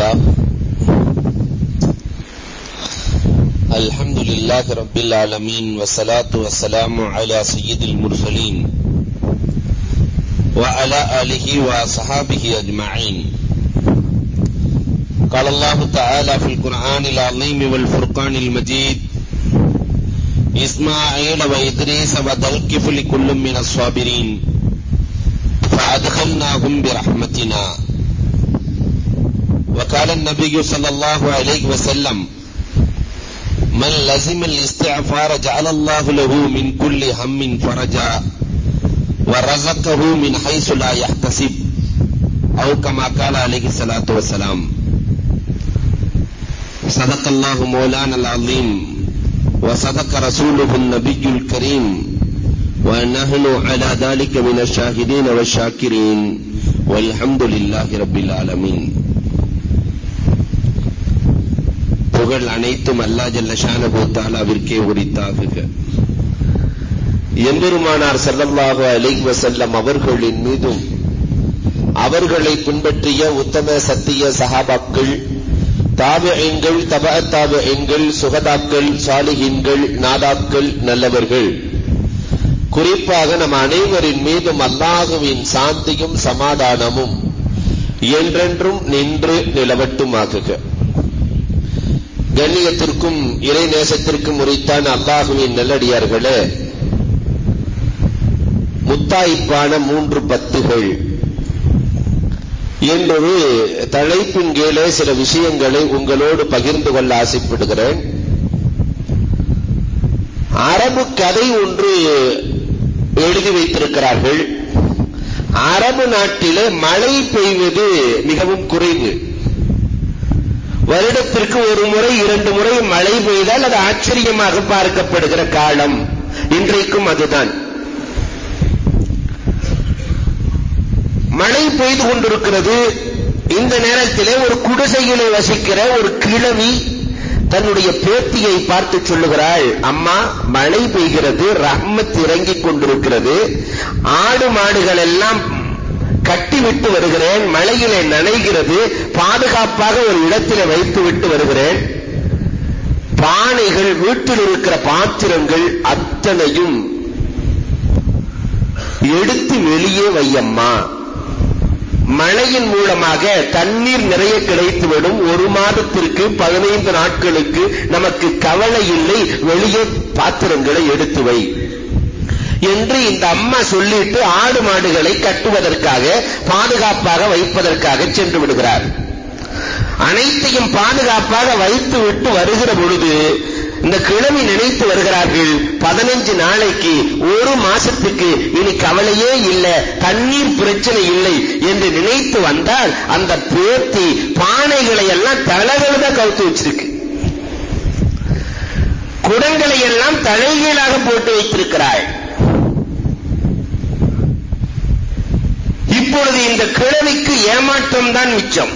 لله الحمد لله رب العالمين والصلاة والسلام على سيد المرسلين وعلى آله وصحابه أجمعين قال الله تعالى في القرآن العظيم والفرقان المجيد إسماعيل وإدريس وذا الكفل كل من الصابرين فأدخلناهم برحمتنا۔ وقال النبي صلى الله عليه وسلم من لزم الاستعفار جعل الله له من كل هم فرجا ورزقه من حيث لا يحتسب. أو كما قال عليه الصلاة والسلام. صدق الله مولانا العظيم وصدق رسوله النبي الكريم ونحن على ذلك من الشاهدين والشاكرين والحمد لله رب العالمين. புகழ் அனைத்தும் அல்லா ஜல்லஷான ஷானஹு தஆலாவிற்கே உரித்தாகுக. எம்பெருமானார் ஸல்லல்லாஹு அலைவ செல்லம் அவர்களின் மீதும் அவர்களை பின்பற்றிய உத்தம சத்திய சஹாபாக்கள் தாபியங்கள் தபா எண்கள் சுகதாக்கள் சாலிஹின்கள் நாதாக்கள் நல்லவர்கள். குறிப்பாக நம் அனைவரின் மீதும் அல்லாஹுவின் சாந்தியும் சமாதானமும் என்றென்றும் நின்று நிலவட்டுமாகுக. கண்ணியத்திற்கும் இறை நேசத்திற்கும் உரித்தான அல்லாஹுவின் நல்லடியார்களே முத்தாய்ப்பான மூன்று பத்துகள். என்பது தலைப்பின் கீழே சில விஷயங்களை உங்களோடு பகிர்ந்து கொள்ள ஆசைப்படுகிறேன். அரபு கதை ஒன்று எழுதி வைத்திருக்கிறார்கள். அரபு நாட்டிலே மழை பெய்வது மிகவும் குறைவு. வருடத்திற்கு ஒரு முறை இரண்டு முறை மழை பெய்தால் அது ஆச்சரியமாக பார்க்கப்படுகிற காலம். இன்றைக்கும் அதுதான். மழை பெய்து கொண்டிருக்கிறது. இந்த நேரத்திலே ஒரு குடிசையிலே வசிக்கிற ஒரு கிழவி தன்னுடைய பேத்தியை பார்த்து சொல்லுகிறாள் அம்மா மழை பெய்கிறது ரஹ்மத் இறங்கிக் கொண்டிருக்கிறது. ஆடு மாடுகள் எல்லாம் கட்டிவிட்டு வருகிறேன் மழையிலே நனைகிறது பாதுகாப்பாக ஒரு இடத்திலே வைத்து விட்டு வருகிறேன். பானைகள் வீட்டில் இருக்கிற பாத்திரங்கள் அத்தனையும் எடுத்து வெளியே வையம்மா. மழையின் மூலமாக தண்ணீர் நிறைய கிடைத்துவிடும் ஒரு மாதத்திற்கு பதினைந்து நாட்களுக்கு நமக்கு கவலை இல்லை. வெளியே பாத்திரங்களை எடுத்து வை. என்று இந்த அம்மா சொல்லிட்டு ஆடு மாடுகளை கட்டுவதற்காக பாதுகாப்பாக வைப்பதற்காக சென்று விடுகிறார். அனைத்தையும் பாதுகாப்பாக வைத்து விட்டு வருகிற பொழுது இந்த கிழமை நினைத்து வருகிறார்கள் பதினஞ்சு நாளைக்கு ஒரு மாசத்துக்கு இனி கவலையே இல்லை தண்ணீர் பிரச்சனை இல்லை என்று நினைத்து வந்தால் அந்த பேத்தி பானைகளை எல்லாம் தலைகள்தான் கவுத்து வச்சிருக்கு. குடங்களை எல்லாம் தலைகீழாக போட்டு வைத்திருக்கிறாள். இப்பொழுது இந்த கிழவிக்கு ஏமாற்றம் தான் மிச்சம்.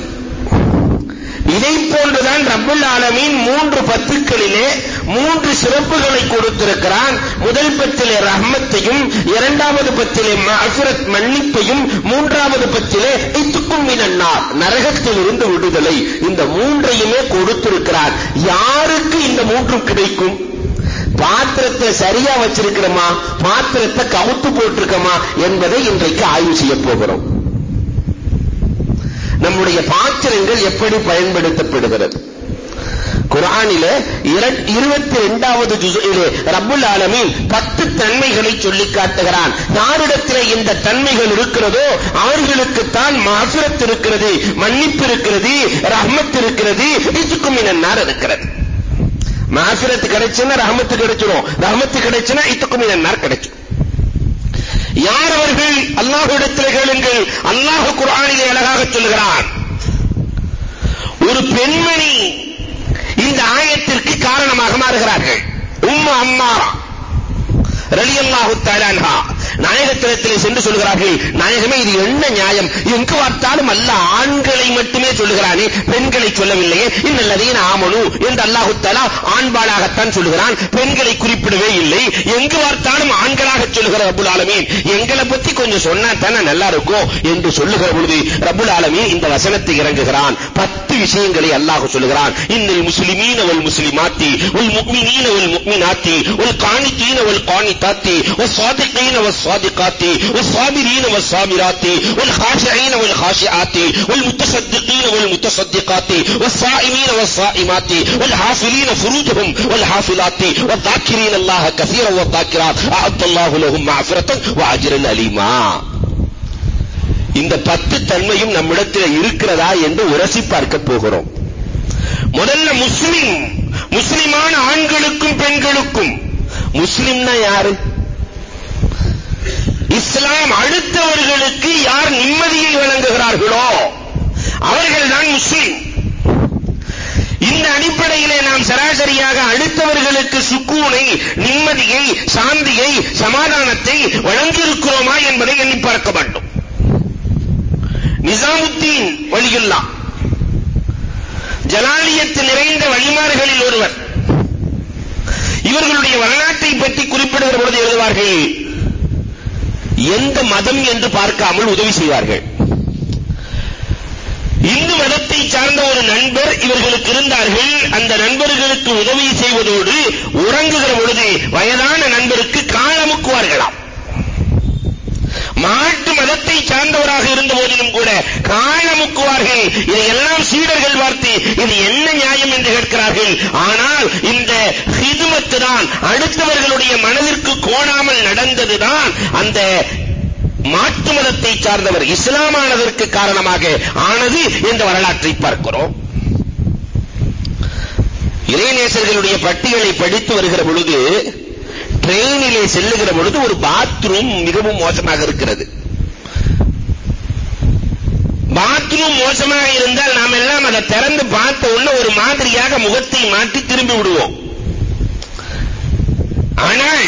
இதை போன்றுதான் ரப்புல் ஆலமீன் மூன்று பத்துக்களிலே மூன்று சிறப்புகளை கொடுத்திருக்கிறான். முதல் பத்திலே ரஹ்மத்தையும் இரண்டாவது பத்திலே மஃபிரத் மன்னிப்பையும் மூன்றாவது பத்திலே இத்துக்கும் மினன்னார் நரகத்தில் இருந்து விடுதலை. இந்த மூன்றையுமே கொடுத்திருக்கிறார். யாருக்கு இந்த மூன்றும் கிடைக்கும்? பாத்திரத்தை சரியா வச்சிருக்கிறோமா? பாத்திரத்தை கவுத்து போட்டிருக்கோமா? என்பதை இன்றைக்கு ஆய்வு செய்ய போகிறோம். நம்முடைய பாத்திரங்கள் எப்படி பயன்படுத்தப்படுகிறது? குரானில இருபத்தி இரண்டாவது ஜுசிலே ரப்புல் ஆலமீன் பத்து தன்மைகளை சொல்லி காட்டுகிறான். யாரிடத்திலே இந்த தன்மைகள் இருக்கிறதோ அவர்களுக்குத்தான் மாசுரத் இருக்கிறது மன்னிப்பு இருக்கிறது ரஹ்மத் இருக்கிறது இதுக்கும் இன்னார் இருக்கிறது. மாசுரத்து கிடைச்சுன்னா ரஹமத்து கிடைச்சிடும் ரஹமத்து கிடைச்சுன்னா இதுக்கும் இன்னார் கிடைச்சிடும் யார் அவர்கள்? அல்லாஹ்விடத்தில் கேளுங்கள். அல்லாஹ் குர்ஆனிலே அழகாக சொல்கிறான் ஒரு பெண்மணி இந்த ஆயத்திற்கு காரணமாக மாறுகிறார்கள். உம்மு அம்மாரா ரலியல்லாஹு தஆலா நாயகத்திடத்திலே சென்று சொல்கிறார்கள் நாயகமே இது என்ன நியாயம்? எங்கு பார்த்தாலும் அல்ல ஆண்களை மட்டுமே சொல்லுகிறானே பெண்களை சொல்லவில்லையே. இன்னல்லதீன ஆமனு என்று அல்லாஹ் தஆலா ஆண்பாளாகத்தான் சொல்லுகிறான். பெண்களை குறிப்பிடவே இல்லை. எங்கு பார்த்தாலும் ஆண்களாக சொல்லுகிற ரப்புல் ஆலமீன். எங்களை பத்தி கொஞ்சம் சொன்னா தானே நல்லா இருக்கும் என்று சொல்லுகிற பொழுது ரப்புல் ஆலமீன் இந்த வசனத்தை இறங்குகிறான். பத்து விஷயங்களை அல்லாஹ் சொல்லுகிறான். இன்னல் முஸ்லிமீன வல் முஸ்லிமாத்தி வல் முஃமினீன வல் முக்மினாத்தி வல் கானித்தீன வல் காணித்தாத்தி வஸ் சாதிகீன வஸ் சாதிகாத்தி வஸ் சாபிரீன வஸ் சாபிராத்தி வல் خاشعين والخاشعات والمتصدقين والمتصدقات والصائمين والصائمات والحافظين فروجهم والحافظات والذاكرين الله كثيرا والذاكرات أعد الله لهم مغفرة وأجرا أليما இந்த பத்து தன்மையும் நம்மிடத்தில் இருக்கிறதா என்று உரசி பார்க்க போகிறோம் முதல்ல முஸ்லிம் முஸ்லிமான ஆண்களுக்கும் பெண்களுக்கும் முஸ்லிம்னா யாரு இஸ்லாம் அடுத்தவர்களுக்கு யார் நிம்மதியை வழங்குகிறார்களோ அவர்கள் தான் முஸ்லிம். இந்த அடிப்படையிலே நாம் சராசரியாக அடுத்தவர்களுக்கு சுக்கூனை நிம்மதியை சாந்தியை சமாதானத்தை வழங்கியிருக்கிறோமா என்பதை எண்ணி பார்க்க வேண்டும். நிசாமுத்தீன் வலியுல்லா. ஜலாலியத்து நிறைந்த வழிமாறுகளில் ஒருவர். இவர்களுடைய வரலாற்றை பற்றி குறிப்பிடுகிற பொழுது எழுதுவார்கள் எந்த மதம் என்று பார்க்காமல் உதவி செய்வார்கள். இந்து மதத்தை சார்ந்த ஒரு நண்பர் இவர்களுக்கு இருந்தார்கள். அந்த நண்பர்களுக்கு உதவி செய்வதோடு உறங்குகிற பொழுது வயதான நண்பருக்கு காலமுக்குவார்களாம். மாட்டு மதத்தை சார்ந்தவராக இருந்த போதிலும் கூட காலமுக்குவார்கள் இதையெல்லாம் சீடர்கள் பார்த்து இது என்ன நியாயம் என்று கேட்கிறார்கள். ஆனால் இந்த ஹிதுமத்து தான் அடுத்தவர்களுடைய மனதிற்கு கோணாமல் நடந்ததுதான் அந்த மாட்டு மதத்தை சார்ந்தவர் இஸ்லாமானதற்கு காரணமாக ஆனது என்ற வரலாற்றை பார்க்கிறோம். இறைநேசர்களுடைய பட்டியலை படித்து வருகிற பொழுது ட்ரெயினிலே செல்லுகிற பொழுது ஒரு பாத்ரூம் மிகவும் மோசமாக இருக்கிறது. பாத்ரூம் மோசமாக இருந்தால் நாம் எல்லாம் அதை திறந்து பார்த்த உடனே ஒரு மாதிரியாக முகத்தை மாற்றி திரும்பி விடுவோம். ஆனால்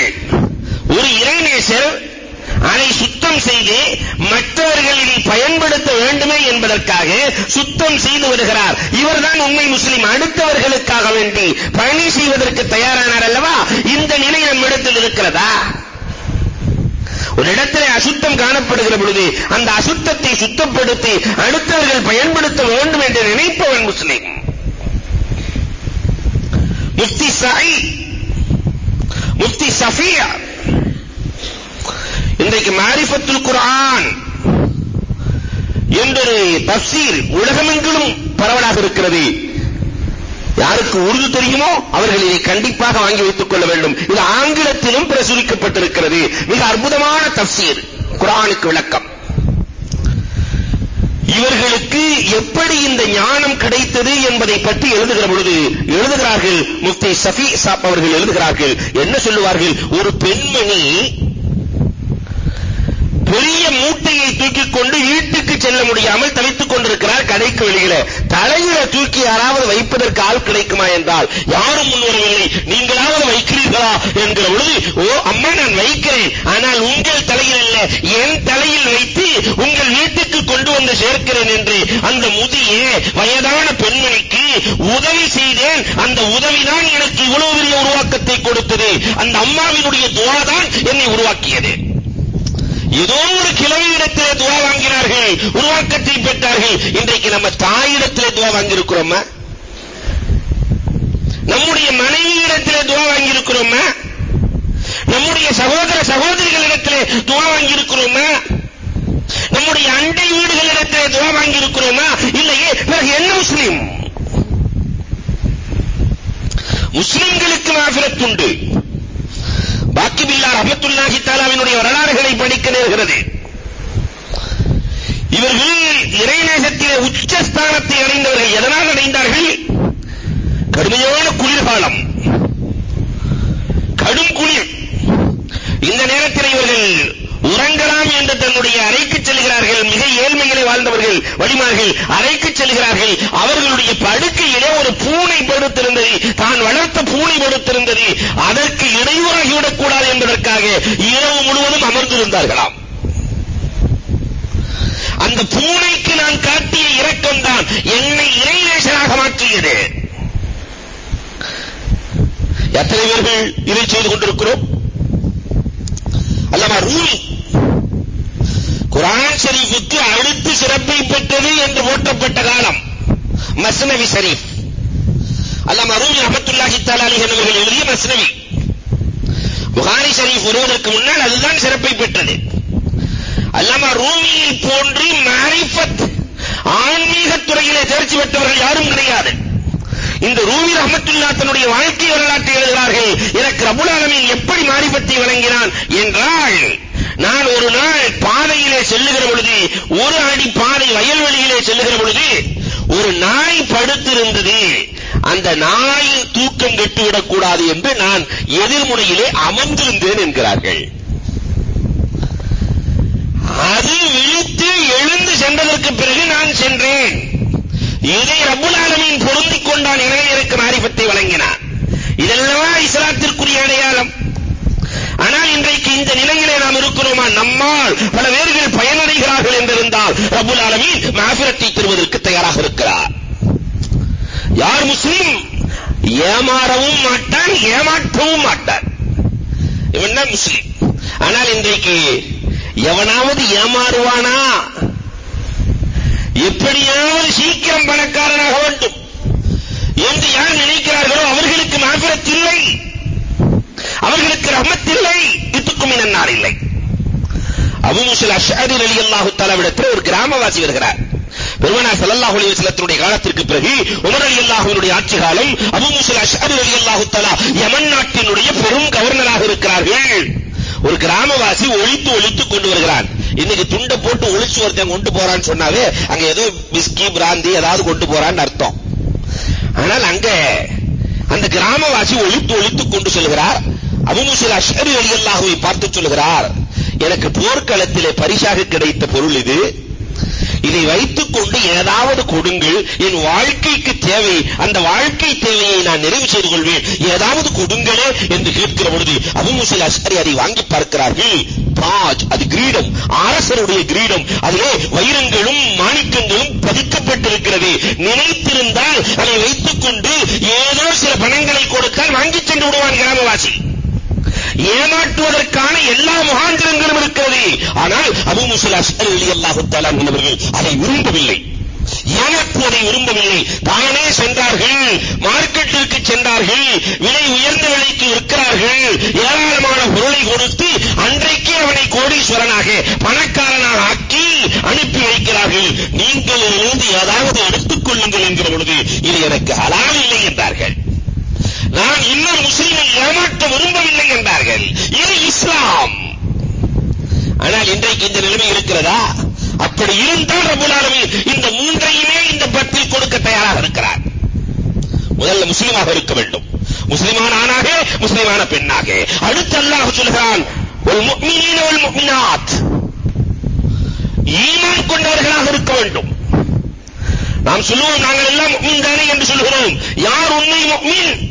ஒரு இறைநேசர் அதை சுத்தம் செய்து மற்றவர்கள் இதை பயன்படுத்த வேண்டுமே என்பதற்காக சுத்தம் செய்து வருகிறார். இவர்தான் உண்மை முஸ்லிம். அடுத்தவர்களுக்காக வேண்டி பணி செய்வதற்கு தயாரானார் அல்லவா? இந்த நிலை நம்மிடத்தில் இருக்கிறதா? ஒரு இடத்திலே அசுத்தம் காணப்படுகிற பொழுது அந்த அசுத்தத்தை சுத்தப்படுத்தி அடுத்தவர்கள் பயன்படுத்த வேண்டும் என்று நினைப்பவன் முஸ்லிம். முஃப்தி சயீத் முஃப்தி சஃபியா இன்றைக்கு மாரிஃபத்துல் குர்ஆன் என்றொரு தப்சீர் உலகமெங்கிலும் பரவலாக இருக்கிறது. யாருக்கு உருது தெரியுமோ? அவர்கள் இதை கண்டிப்பாக வாங்கி வைத்துக் கொள்ள வேண்டும். இது ஆங்கிலத்திலும் பிரசுரிக்கப்பட்டிருக்கிறது. மிக அற்புதமான தப்சீர் குரானுக்கு விளக்கம். இவர்களுக்கு எப்படி இந்த ஞானம் கிடைத்தது என்பதை பற்றி எழுதுகிற பொழுது எழுதுகிறார்கள் முஃப்தி சஃபி சாப் அவர்கள் எழுதுகிறார்கள். என்ன சொல்லுவார்கள்? ஒரு பெண்மணி பெரிய மூட்டையை தூக்கிக் கொண்டு வீட்டுக்கு செல்ல முடியாமல் தவித்துக் கொண்டிருக்கிறார் கடைக்கு வெளியில. தலையில தூக்கி யாராவது வைப்பதற்கு ஆள் கிடைக்குமா என்றால் யாரும் முன்வரவில்லை. நீங்களாவது வைக்கிறீர்களா என்கிற பொழுது ஓ அம்மா நான் வைக்கிறேன். ஆனால் உங்கள் தலையில் அல்ல என் தலையில் வைத்து உங்கள் வீட்டுக்கு கொண்டு வந்து சேர்க்கிறேன் என்று. அந்த முதிய வயதான பெண்மணிக்கு உதவி செய்தேன். அந்த உதவிதான் எனக்கு இவ்வளவு பெரிய உருவாக்கத்தை கொடுத்தது. அந்த அம்மாவினுடைய துவா தான் என்னை உருவாக்கியது. ஏதோ ஒரு கிழவியிடத்திலே துவா வாங்கினார்கள் உருவாக்கத்தை பெற்றார்கள். இன்றைக்கு நம்ம தாயிடத்திலே துவா வாங்கியிருக்கிறோமா? நம்முடைய மனைவியிடத்திலே துவா வாங்கியிருக்கிறோமா? நம்முடைய சகோதர சகோதரிகளிடத்திலே துவா வாங்கியிருக்கிறோமா? நம்முடைய அண்டை வீடுகளிடத்திலே துவா வாங்கியிருக்கிறோமா? இல்லையே பிறகு என்ன முஸ்லீம்? முஸ்லிம்களுக்கு மாஃபிரத் உண்டு. பாக்கி பில்லா ரஹமத்துல்லாஹி தாலாவினுடைய வரலாறுகளை படிக்க நேர்கிறது. இவர்கள் இறைநேசத்திலே உச்சஸ்தானத்தை அடைந்தவர்கள் எதனால் அடைந்தார்கள் கடுமையான குளிர்காலம் கடும் குளிர் இந்த நேரத்தில் இவர்கள் உறங்கலாம் என்று தன்னுடைய அறைக்கு செல்கிறார்கள் மிக ஏழ்மையிலே வாழ்ந்தவர்கள் வழிமார்கள் அறைக்கு செல்கிறார்கள் அவர்களுடைய படுக்கையிலே ஒரு பூனை படுத்திருந்தது தான் வளர்த்த பூனை படுத்திருந்தது அதற்கு இடையூறாகிவிடக் கூடாது என்பதற்காக இரவு முழுவதும் அமர்ந்திருந்தார்கள் வாழ்க்கையது எத்தனை பேர்கள் இதை செய்து கொண்டிருக்கிறோம் அல்லமா ரூமி குரான் ஷரீஃபுக்கு அடுத்து சிறப்பை பெற்றது என்று போற்றப்பட்ட காலம் மஸ்னவி ஷரீஃப் அல்லாமா ரூமி ரஹமத்துல்லாஹி தஆலா அலைஹி அவர்கள் எழுதிய மஸ்னவி புகாரி ஷரீஃப் வருவதற்கு முன்னால் அதுதான் சிறப்பை பெற்றது அல்லாமா ரூமியை போன்று மாரிஃபத் ஆன்மீக துறையிலே தேர்ச்சி பெற்றவர்கள் யாரும் கிடையாது இந்த ரூமி ரஹமத்துல்லா தன்னுடைய வாழ்க்கை வரலாற்றை எழுதுகிறார்கள் எனக்கு ரபுல் ஆலமீன் எப்படி மாரிஃபத்தை வழங்கினான் என்றால் நான் ஒரு நாள் பாதையிலே செல்லுகிற பொழுது ஒரு அடி பாதை வயல்வெளியிலே செல்லுகிற பொழுது ஒரு நாய் படுத்திருந்தது அந்த நாய் தூக்கம் கெட்டுவிடக் கூடாது என்று நான் எதிர்முனையிலே அமர்ந்திருந்தேன் என்கிறார்கள் அது விழித்து எழுந்து சென்றதற்கு பிறகு நான் சென்றேன் இதை ரப்புல் ஆலமீன் பொருந்திக் கொண்டான் எனவே எனக்கு மாரிஃபத்தை வழங்கினான் இதெல்லாம் இஸ்லாத்திற்குரிய அடையாளம் ஆனால் இன்றைக்கு இந்த நிலையிலே நாம் இருக்கிறோமா நம்மால் பல பேர்கள் பயனடைகிறார்கள் என்றிருந்தால் ரப்புல் ஆலமீன் மாஃபிரத்தை தருவதற்கு தயாராக இருக்கிறார் யார் முஸ்லிம் ஏமாறவும் மாட்டான் ஏமாற்றவும் மாட்டார். இவன் தான் முஸ்லிம். ஆனால் இன்றைக்கு எவனாவது ஏமாறுவானா? எப்படியாவது சீக்கிரம் பணக்காரனாக வேண்டும். என்று யார் நினைக்கிறார்களோ அவர்களுக்கு மாபிரத் இல்லை. அவர்களுக்கு ரஹ்மத் இல்லை. இதுக்கும் இன்னார் இல்லை. அபு முசல் அஷ்அரி ரலியல்லாஹு தஆலா விடத்தில் ஒரு கிராமவாசி வருகிறார். பெருமானார் ஸல்லல்லாஹு அலைஹி வஸல்லத்துடைய காலத்திற்கு பிறகு உமர் ரலியல்லாஹுவினுடைய ஆட்சி காலம் அபூ மூஸா அஷ்அரி ரலியல்லாஹு தஆலா யமன் நாட்டினுடைய பெரும் கவர்னராக இருக்கிறார்கள். ஒரு கிராமவாசி ஒழித்து ஒழித்து கொண்டு வருகிறான். இன்னைக்கு துண்டை போட்டு ஒழிச்சு ஒருத்தன் கொண்டு போறான்னு சொன்னாவே அங்க ஏதோ விஸ்கி பிராந்தி ஏதாவது கொண்டு போறான்னு அர்த்தம். ஆனால் அங்க அந்த கிராமவாசி ஒழித்து ஒழித்து கொண்டு செல்கிறார். அபுமுசில் அஷ்ஹரி அலி அல்லாஹுவை பார்த்து சொல்கிறார் எனக்கு போர்க்களத்திலே பரிசாக கிடைத்த பொருள் இது. இதை வைத்துக் கொண்டு ஏதாவது கொடுங்கள். என் வாழ்க்கைக்கு தேவை அந்த வாழ்க்கை தேவையை நான் நிறைவு செய்து கொள்வேன். ஏதாவது கொடுங்களே என்று கேட்கிற பொழுது அபுமுசில் அஸ்கரி அதை வாங்கி பார்க்கிறார்கள். தாஜ் அது கிரீடம். அரசருடைய கிரீடம். அதிலே வைரங்களும் மாணிக்கங்களும் பதிக்கப்பட்டிருக்கிறது. நினைத்திருந்தால் அதை வைத்துக் கொண்டு ஏதோ சில பணங்களை கொடுத்தால் வாங்கிச் சென்று விடுவான் கிராமவாசி. ஏமாற்றுவதற்கான எல்லா முகாந்திரங்களும் இருக்கிறது ஆனால் அபு முசல் அஸ்கர் ரலியல்லாஹு தஆலா அவர்கள் அதை விரும்பவில்லை. ஏமாற்றுவதை விரும்பவில்லை. தானே சென்றார்கள். மார்க்கெட்டிற்கு சென்றார்கள். விலை உயர்ந்த விலைக்கு விற்கிறார்கள். ஏராளமான பொருளை கொடுத்து அன்றைக்கே அவனை கோடீஸ்வரனாக பணக்காரனாக ஆக்கி அனுப்பி வைக்கிறார்கள். நீங்கள் இருந்து ஏதாவது எடுத்துக் கொள்ளுங்கள் என்கிற பொழுது இது எனக்கு ஹலால் இல்லை என்றார்கள். நான் இன்னொரு முஸ்லிமை ஏமாற்ற விரும்பவில்லை என்றார்கள். இது இஸ்லாம். ஆனால் இன்றைக்கு இந்த நிலைமை இருக்கிறதா? அப்படி இருந்தால் ரபுல் ஆலமீன் இந்த மூன்றையுமே இந்த பத்தில் கொடுக்க தயாராக இருக்கிறார். முதல்ல முஸ்லிமாக இருக்க வேண்டும். முஸ்லிமான ஆணாக முஸ்லிமான பெண்ணாக. அடுத்து அல்லாஹ் சொல்கிறான் ஒரு முக்மினீன ஒரு முக்மினாத். ஈமான் கொண்டவர்களாக இருக்க வேண்டும். நாம் சொல்லுவோம் நாங்கள் எல்லாம் முக்மின் தானே என்று சொல்கிறோம். யார் உண்மை முக்மின்?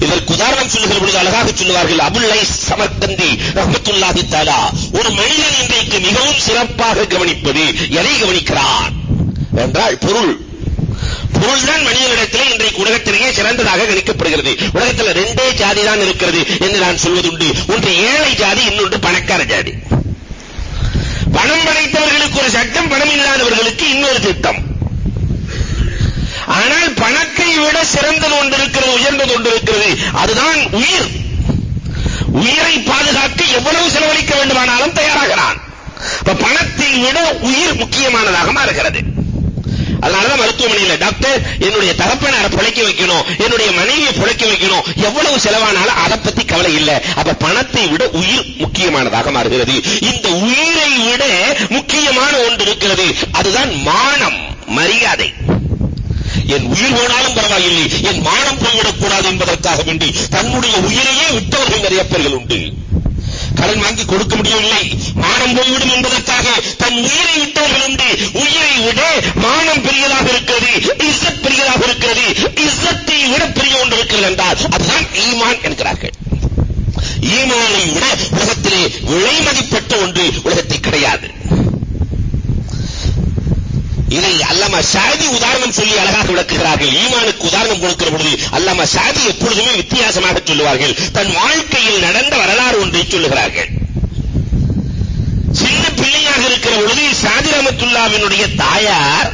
இதற்கு உதாரணம் சொல்லுகிற பொழுது அழகாக சொல்லுவார்கள். அபுல்லை சமர்கந்தி ரஹமத்துல்லாஹி தாலா ஒரு மனிதன் இன்றைக்கு மிகவும் சிறப்பாக கவனிப்பது எதை கவனிக்கிறான்? என்றால் பொருள். பொருள் தான் மனிதனிடத்திலே இன்றைக்கு உலகத்திலேயே சிறந்ததாக கணிக்கப்படுகிறது. உலகத்தில் ரெண்டே ஜாதி தான் இருக்கிறது என்று நான் சொல்வதுண்டு. ஒன்று ஏழை ஜாதி இன்னொன்று பணக்கார ஜாதி. பணம் படைத்தவர்களுக்கு ஒரு சட்டம் பணம் இல்லாதவர்களுக்கு இன்னொரு திட்டம். ஆனால் பணத்தை விட சிறந்தது ஒன்று இருக்கிறது உயர்ந்தது ஒன்று இருக்கிறது அதுதான் உயிர். உயிரை பாதுகாக்க எவ்வளவு செலவழிக்க வேண்டுமானாலும் தயாராகிறான். இப்ப பணத்தை விட உயிர் முக்கியமானதாக மாறுகிறது. அதனாலதான் மருத்துவமனையில டாக்டர் என்னுடைய தகப்பனாரை பிழைக்க வைக்கணும் என்னுடைய மனைவியை பிழைக்க வைக்கணும். எவ்வளவு செலவானாலும் அதை பத்தி கவலை இல்லை. அப்ப பணத்தை விட உயிர் முக்கியமானதாக மாறுகிறது. இந்த உயிரை விட முக்கியமான ஒன்று இருக்கிறது. அதுதான் மானம் மரியாதை. என் உயிர் போனாலும் பரவாயில்லை. என் மானம் போய்விடக் கூடாது என்பதற்காக வேண்டி தன்னுடைய உயிரையே விட்டவர்கள் நிறைய பேர்கள் உண்டு. கடன் வாங்கி கொடுக்க முடியவில்லை. மானம் போய்விடும் என்பதற்காக தன் உயிரை விட்டவர்கள் உண்டு. உயிரை விட மானம் பெரியதாக இருக்கிறது. இஸ்ஸத் பெரியதாக இருக்கிறது. இஸ்ஸத்தை விட பெரிய ஒன்று இருக்கிறது என்றால் அதுதான் ஈமான் என்கிறார்கள். ஈமானை விட உலகத்திலே விலை மதிப்பட்ட ஒன்று உலகத்தில் கிடையாது. இதை அல்லாமா ஷாதி சாதி உதாரணம் சொல்லி அழகாக விளக்குகிறார்கள். ஈமானுக்கு உதாரணம் கொடுக்கிற பொழுது அல்லாமா சாதி எப்பொழுதுமே வித்தியாசமாக சொல்லுவார்கள். தன் வாழ்க்கையில் நடந்த வரலாறு ஒன்றை சொல்லுகிறார்கள். சின்ன பிள்ளையாக இருக்கிற பொழுது சாதி ரமத்துல்லாவினுடைய தாயார்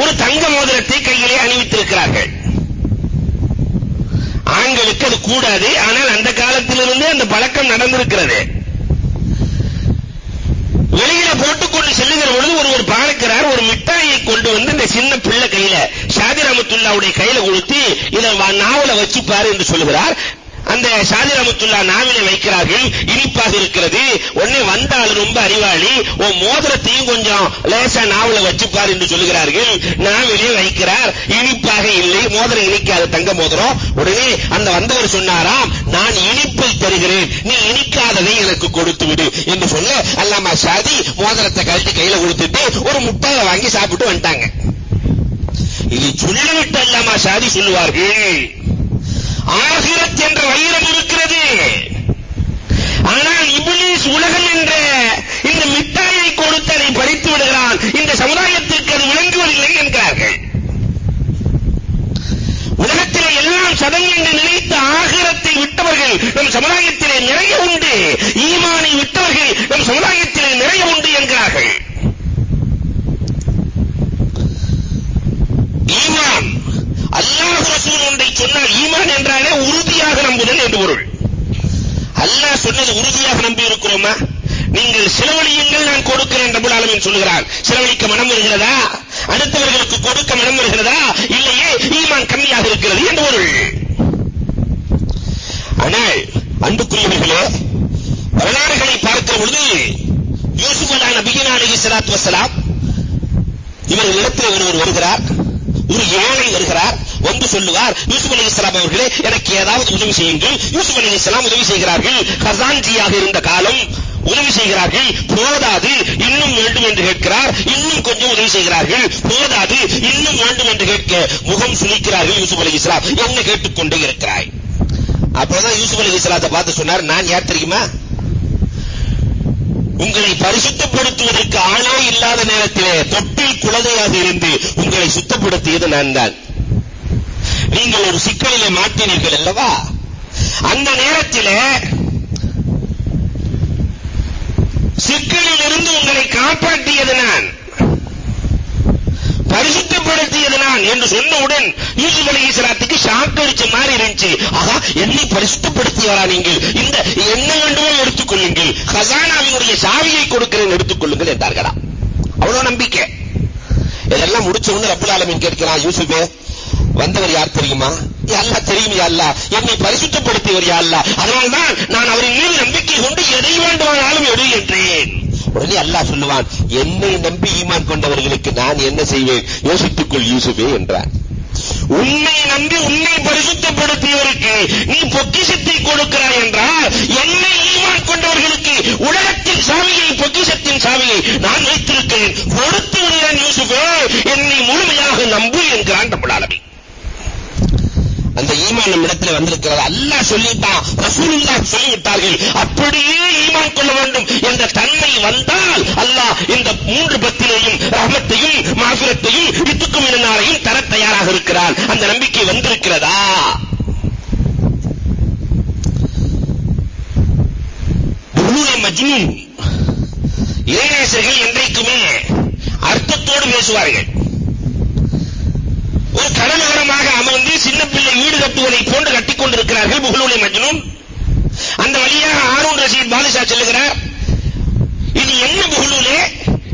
ஒரு தங்க மோதிரத்தை கையிலே அணிவித்திருக்கிறார்கள். ஆண்களுக்கு அது கூடாது ஆனால் அந்த காலத்திலிருந்து அந்த பழக்கம் நடந்திருக்கிறது. வெளியில போட்டுக்கொண்டு செல்லுகிற பொழுது ஒருவர் பார்க்கிறார் ஒரு மிட்டாயை கொண்டு வந்து இந்த சின்ன பிள்ளை கையில ஷாதி ரஹமத்துல்லாவுடைய கையில கொடுத்து இதை நாவல வச்சு பாரு என்று சொல்லுகிறார். அந்த ஷாதி ரஹமத்துல்லா நாவில வைக்கிறார்கள். இனிப்பாக இருக்க அறிவாளி உன் மோதிரத்தையும் கொஞ்சம் லேசா நாவல வச்சுப்பார் என்று சொல்லுகிறார்கள். நாவிலே வைக்கிறார். இனிப்பாக இல்லை மோதிரம் இனிக்காது தங்க மோதிரம். உடனே அந்த வந்தவர் சொன்னாராம் நான் இனிப்பை தருகிறேன். நீ இனிக்காததை எனக்கு கொடுத்து விடு என்று சொல்ல அல்லாமா சாதி மோதிரத்தை கழட்டி கையில கொடுத்துட்டு ஒரு முட்டையை வாங்கி சாப்பிட்டு வந்துட்டாங்க. இதை சொல்லிவிட்டு அல்லாமா சாதி சொல்லுவார்கள் ஆகிரத் என்ற வைரம் இருக்கிறது. ஆனால் இபிலிஸ் உலகம் என்ற இந்த மிட்டாயை கொடுத்து அதை பறித்து விடுகிறான். இந்த சமுதாயத்திற்கு அது விளங்குவதில்லை என்கிறார்கள். உலகத்திலே எல்லாம் சதம் என்று நினைத்த ஆகிரத்தை விட்டவர்கள் நம் சமுதாயத்திலே நிறைய உண்டு. ஈமானை விட்டவர்கள் நம் சமுதாயத்திலே நிறைய உண்டு என்கிறார்கள். ஈமான். அல்லாஹ் ரசூல் ஒன்றை சொன்னால் ஈமான் என்றாலே உறுதியாக நம்புதல் என்று பொருள். அல்லாஹ் சொன்னது உறுதியாக நம்பி இருக்கிறோமா நீங்கள் செலவழியுங்கள் நான் கொடுக்கிறேன் ரபுல் ஆலமீன் சொல்கிறான் செலவழிக்க மனம் வருகிறதா? அடுத்தவர்களுக்கு கொடுக்க மனம் வருகிறதா? இல்லையே ஈமான் கம்மியாக இருக்கிறது என்று பொருள். ஆனால் அன்புக்குரியவர்களே வரலாறுகளை பார்க்கிற பொழுது யூசுப் அலா நபியின் அலைஹி ஸலாத்து வஸலாம் இவர்களிடத்தில் ஒருவர் வருகிறார் ஒரு ஏழை வருகிறார் வந்து சொல்லுவார் யூசுப் அலைஹிஸ்ஸலாம் அவர்களே எனக்கு ஏதாவது உதவி செய்யுங்கள். யூசுப் அலைஹிஸ்ஸலாம் உதவி செய்கிறார்கள். ஹசான்ஜியாக இருந்த காலம் உதவி செய்கிறார்கள் போதாது இன்னும் வேண்டும் என்று கேட்கிறார். இன்னும் கொஞ்சம் உதவி செய்கிறார்கள் போதாது இன்னும் வேண்டும் என்று கேட்க முகம் சுழிக்கிறார்கள் யூசுப் அலைஹிஸ்ஸலாம் என்ன கேட்டுக்கொண்டே இருக்கிறாய்? அப்பதான் யூசுப் அலைஹிஸ்ஸலாத்தை பார்த்து சொன்னார் நான் யார் தெரியுமா? உங்களை பரிசுத்தப்படுத்துவதற்கு ஆளே இல்லாத நேரத்திலே தொட்டில் குழந்தையாக இருந்து உங்களை சுத்தப்படுத்தியது நான் தான். நீங்கள் ஒரு சிக்கலிலே மாட்டினீர்கள் அல்லவா? அந்த நேரத்திலே சிக்கலில் இருந்து உங்களை காப்பாற்றியது நான். பரிசுத்தப்படுத்தியது நான் என்று சொன்னவுடன் யூசுப் அலைஹிஸ்ஸலாத்துக்கு ஷாக் அடிச்ச மாதிரி இருந்துச்சு. ஆகா என்னை பரிசுத்தப்படுத்தியவரா நீங்கள்? இந்த என்ன வேண்டுமோ எடுத்துக்கொள்ளுங்கள். ஹசானாவினுடைய சாவியை கொடுக்கிறேன் எடுத்துக்கொள்ளுங்கள் என்றார்களா? அவ்வளவு நம்பிக்கை. இதெல்லாம் முடிச்ச உடனே ரப்பல் ஆலமின் கேட்கிறான் யூசுஃபே வந்தவர் யார் தெரியுமா? யா தெரியும் யா என்னை பரிசுத்தப்படுத்தியவர் யா அதனால்தான் நான் அவரின் மீது நம்பிக்கை கொண்டு எதை வேண்டுமானாலும் எடு என்றேன். உடனே அல்லாஹ் சொல்லுவான் என்னை நம்பி ஈமான் கொண்டவர்களுக்கு நான் என்ன செய்வேன்? யோசித்துக்குள் யூசுஃபே என்றான். உன்னை நம்பி உன்னை பரிசுத்தப்படுத்தியவருக்கு நீ பொக்கிஷத்தை கொடுக்கிறாய் என்றால் என்னை ஈமான் கொண்டவர்களுக்கு உலகத்தின் சாவியை பொக்கிஷத்தின் சாவியை நான் வைத்திருக்கிறேன். கொடுத்து விடுகிறேன் யூசுஃபே. என்னை முழுமையாக நம்பு என்கிறான் ரப்பல் அந்த ஈமான் நம்மிடத்தில் இடத்துல வந்திருக்கிறது. அல்லாஹ் சொல்லிட்டான் ரசூலுல்லாஹ் சொல்லிவிட்டார்கள். அப்படியே ஈமான் கொள்ள வேண்டும் என்ற தன்மை வந்தால் அல்லாஹ் இந்த மூன்று பத்திலேயும் ரஹமத்தை மாஃபிரத்தையும் இத்துக்கும் இன்னாரையும் தர தயாராக இருக்கிறான் அந்த நம்பிக்கை வந்திருக்கிறதா புலூல மஜ்னூன் இறைநேசர்கள் என்றைக்குமே அர்த்தத்தோடு பேசுவார்கள் ஒரு கடலோரமாக அமர்ந்து சின்ன பிள்ளை வீடு கட்டுவதை போன்று கட்டிக் கொண்டிருக்கிறார்கள் புகழூலை மஜ்னூன் அந்த வழியாக ஆரூன் ரஷீத் பாலிஷா செல்லுகிறார் இது என்ன புகழூலே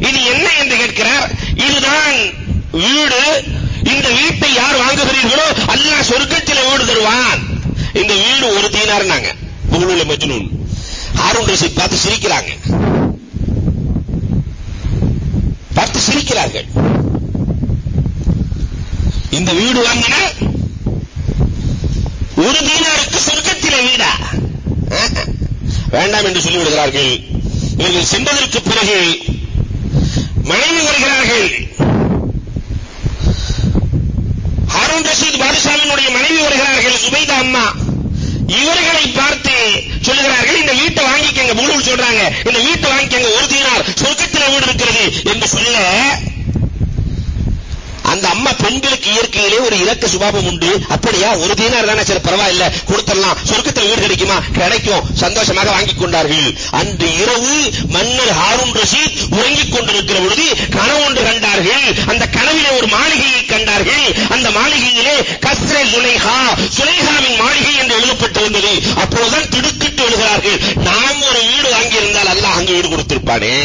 இது என்ன என்று கேட்கிறார் இதுதான் வீடு இந்த வீட்டை யார் வாங்குகிறீர்களோ அல்லாஹ் சொர்க்கத்தில் வீடு தருவான் இந்த வீடு ஒரு தீனார்னாங்க புகழூலை மஜ்னூன் ஆரூன் ரஷீத் பார்த்து சிரிக்கிறாங்க பார்த்து சிரிக்கிறார்கள் இந்த வீடு வாங்கின ஒரு தீனாருக்கு சொர்க்கத்திலே வீடா வேண்டாம் என்று சொல்லி விடுகிறார்கள் இவர்கள் சென்றதற்கு பிறகு மனைவி வருகிறார்கள் ஹாரூன் ரஷீத் பாதுஷாவினுடைய மனைவி வருகிறார்கள் சுபைதா அம்மா இவர்களை பார்த்து சொல்லுகிறார்கள் இந்த வீட்டை வாங்கிக்கங்க புலூல் சொல்றாங்க இந்த வீட்டை வாங்கிக்கங்க ஒரு தீனார் சொர்க்கத்தில் வீடு இருக்கிறது என்று சொல்ல அந்த அம்மா பெண்களுக்கு இயற்கையிலே ஒரு இரக்க சுபாவம் உண்டு அப்படியா ஒரு தீனார் தானே சரி பரவாயில்ல கொடுத்துடலாம் சொர்க்கத்தில் வீடு கிடைக்குமா கிடைக்கும் சந்தோஷமாக வாங்கிக் கொண்டார்கள் அன்று இரவு மன்னர் ஹாரூன் ரஷீத் உறங்கிக் கொண்டிருக்கிற பொழுது கனவு ஒன்று கண்டார்கள் அந்த கனவிலே ஒரு மாளிகையை கண்டார்கள் அந்த மாளிகையிலே கஸ்ரே சுலைஹா. சுலைஹாவின் மாளிகை என்று எழுதப்பட்டிருந்தது. அப்போதுதான் திடுக்கிட்டு எழுகிறார்கள். நாம் ஒரு வீடு வாங்கியிருந்தால் அல்லாஹ் அங்கு வீடு கொடுத்திருப்பானே.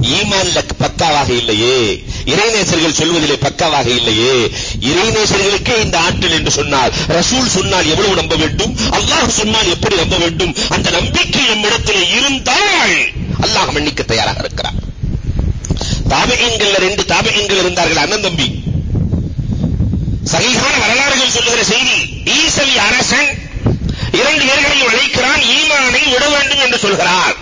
ஈமான்ல பக்காவாக இல்லையே. இறைநேசர்கள் சொல்வதிலே பக்காவாக இல்லையே. இறைநேசர்களுக்கே இந்த ஆற்றல் என்று சொன்னால் ரசூல் சொன்னால் எவ்வளவு நம்ப வேண்டும்? அல்லாஹ் சொன்னால் எப்படி நம்ப வேண்டும்? அந்த நம்பிக்கை நம்மிடத்திலே இருந்தால் அல்லாஹ் மன்னிக்க தயாராக இருக்கிறார் தாபகங்கள் ரெண்டு தாபகங்கள் இருந்தார்கள். அண்ணன் தம்பி. சகிகான வரலாறுகள் சொல்லுகிற செய்தி ஈசவி அரசன் இரண்டு பேர்களையும் அழைக்கிறான் ஈமானை விட வேண்டும் என்று சொல்கிறார்.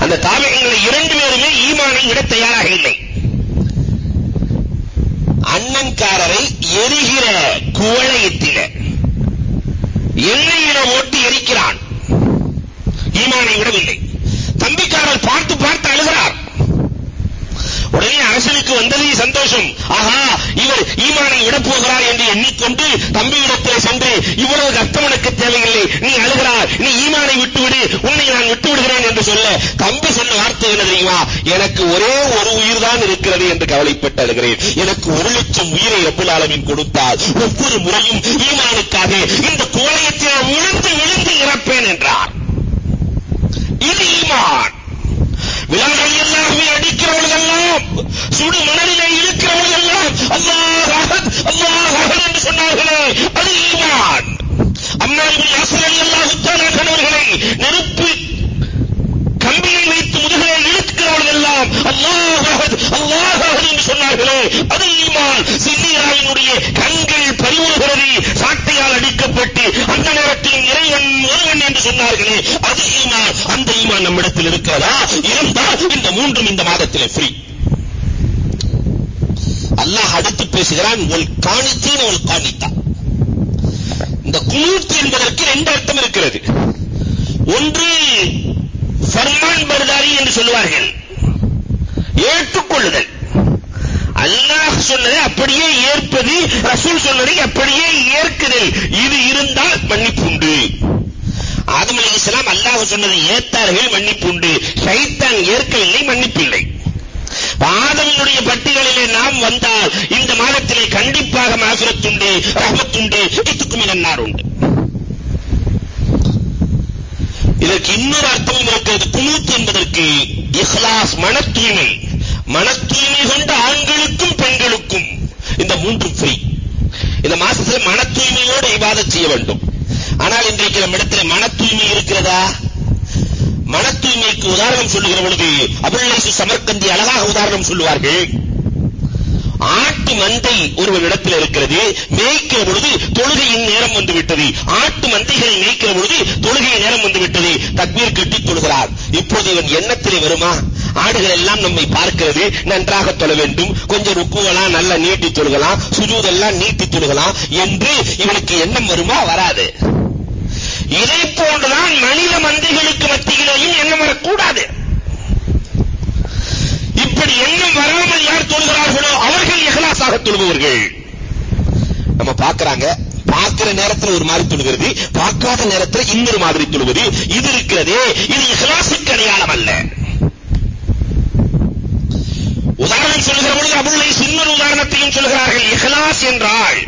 அந்த தாபகங்களை இரண்டு பேருமே ஈமானை விட தயாராக இல்லை. அண்ணன்காரரை எரிகிற குவளையத்தில எண்ணெயில ஓட்டி எரிக்கிறான். ஈமானை விடவில்லை. தம்பிக்காரர் பார்த்து பார்த்து அழுகிறார். உடனே அரசனுக்கு வந்தது சந்தோஷம். ஆஹா இவர் ஈமானை விடப் போகிறார் என்று எண்ணிக்கொண்டு தம்பியிடத்தில் சென்று இவ்வளவு கஷ்டம் உனக்கு தேவையில்லை. நீ அழுகிறார் நீ ஈமானை விட்டுவிடு. உன்னை நான் விட்டு விடுகிறேன் என்று சொல்ல தம்பி சொன்ன வார்த்தை என்ன தெரியுமா? எனக்கு ஒரே ஒரு உயிர் தான் இருக்கிறது என்று கவலைப்பட்டு அழுகிறேன். எனக்கு ஒரு லட்சம் உயிரை ரப்புல் ஆலமீன் கொடுத்தால் ஒவ்வொரு முறையும் ஈமானுக்காக இந்த கோலயத்தில் விழுந்து விழுந்து இறப்பேன் என்றார். இது ஈமான். விழாக்கள் அடிக்கிறவர்கள் எல்லாம் சுடு மணலிலே இருக்கிறவர்கள் எல்லாம் அல்லாஹ் அல்லாஹ் வந்து ஆட்டு மந்தைகளை மேய்க்கிற பொழுது தொழுகையின் நேரம் வந்துவிட்டது தக்பீர் கட்டித் தொழுகிறார். இப்போது இவன் எண்ணத்திலே வருமா? ஆடுகள் எல்லாம் நம்மை பார்க்கிறது. நன்றாக தொழ வேண்டும். கொஞ்சம் ருக்குவெல்லாம் நல்லா நீட்டி தொழுகலாம். சுஜூதெல்லாம் நீட்டி தொழுகலாம் என்று இவனுக்கு எண்ணம் வருமா? வராது. இதை போன்றுதான் மனித மந்தைகளுக்கு மத்தியிலேயும் எண்ணம் வரக்கூடாது. இப்படி எண்ணம் வராமல் யார் தொழுகிறார்களோ அவர்கள் எகலாசாக தொழுபவர்கள். நம்ம பார்க்கறாங்க பார்க்கிற நேரத்துல ஒரு மாதிரி தொழுகிறது பார்க்காத நேரத்துல இன்னொரு மாதிரி தொழுவது இது இருக்கிறதே இது இஹ்லாசுக்கு அடையாளம் அல்ல. உதாரணம் சொல்கிற பொழுது அபுல்லை இன்னொரு உதாரணத்தையும் சொல்கிறார்கள். இஹ்லாஸ் என்றால்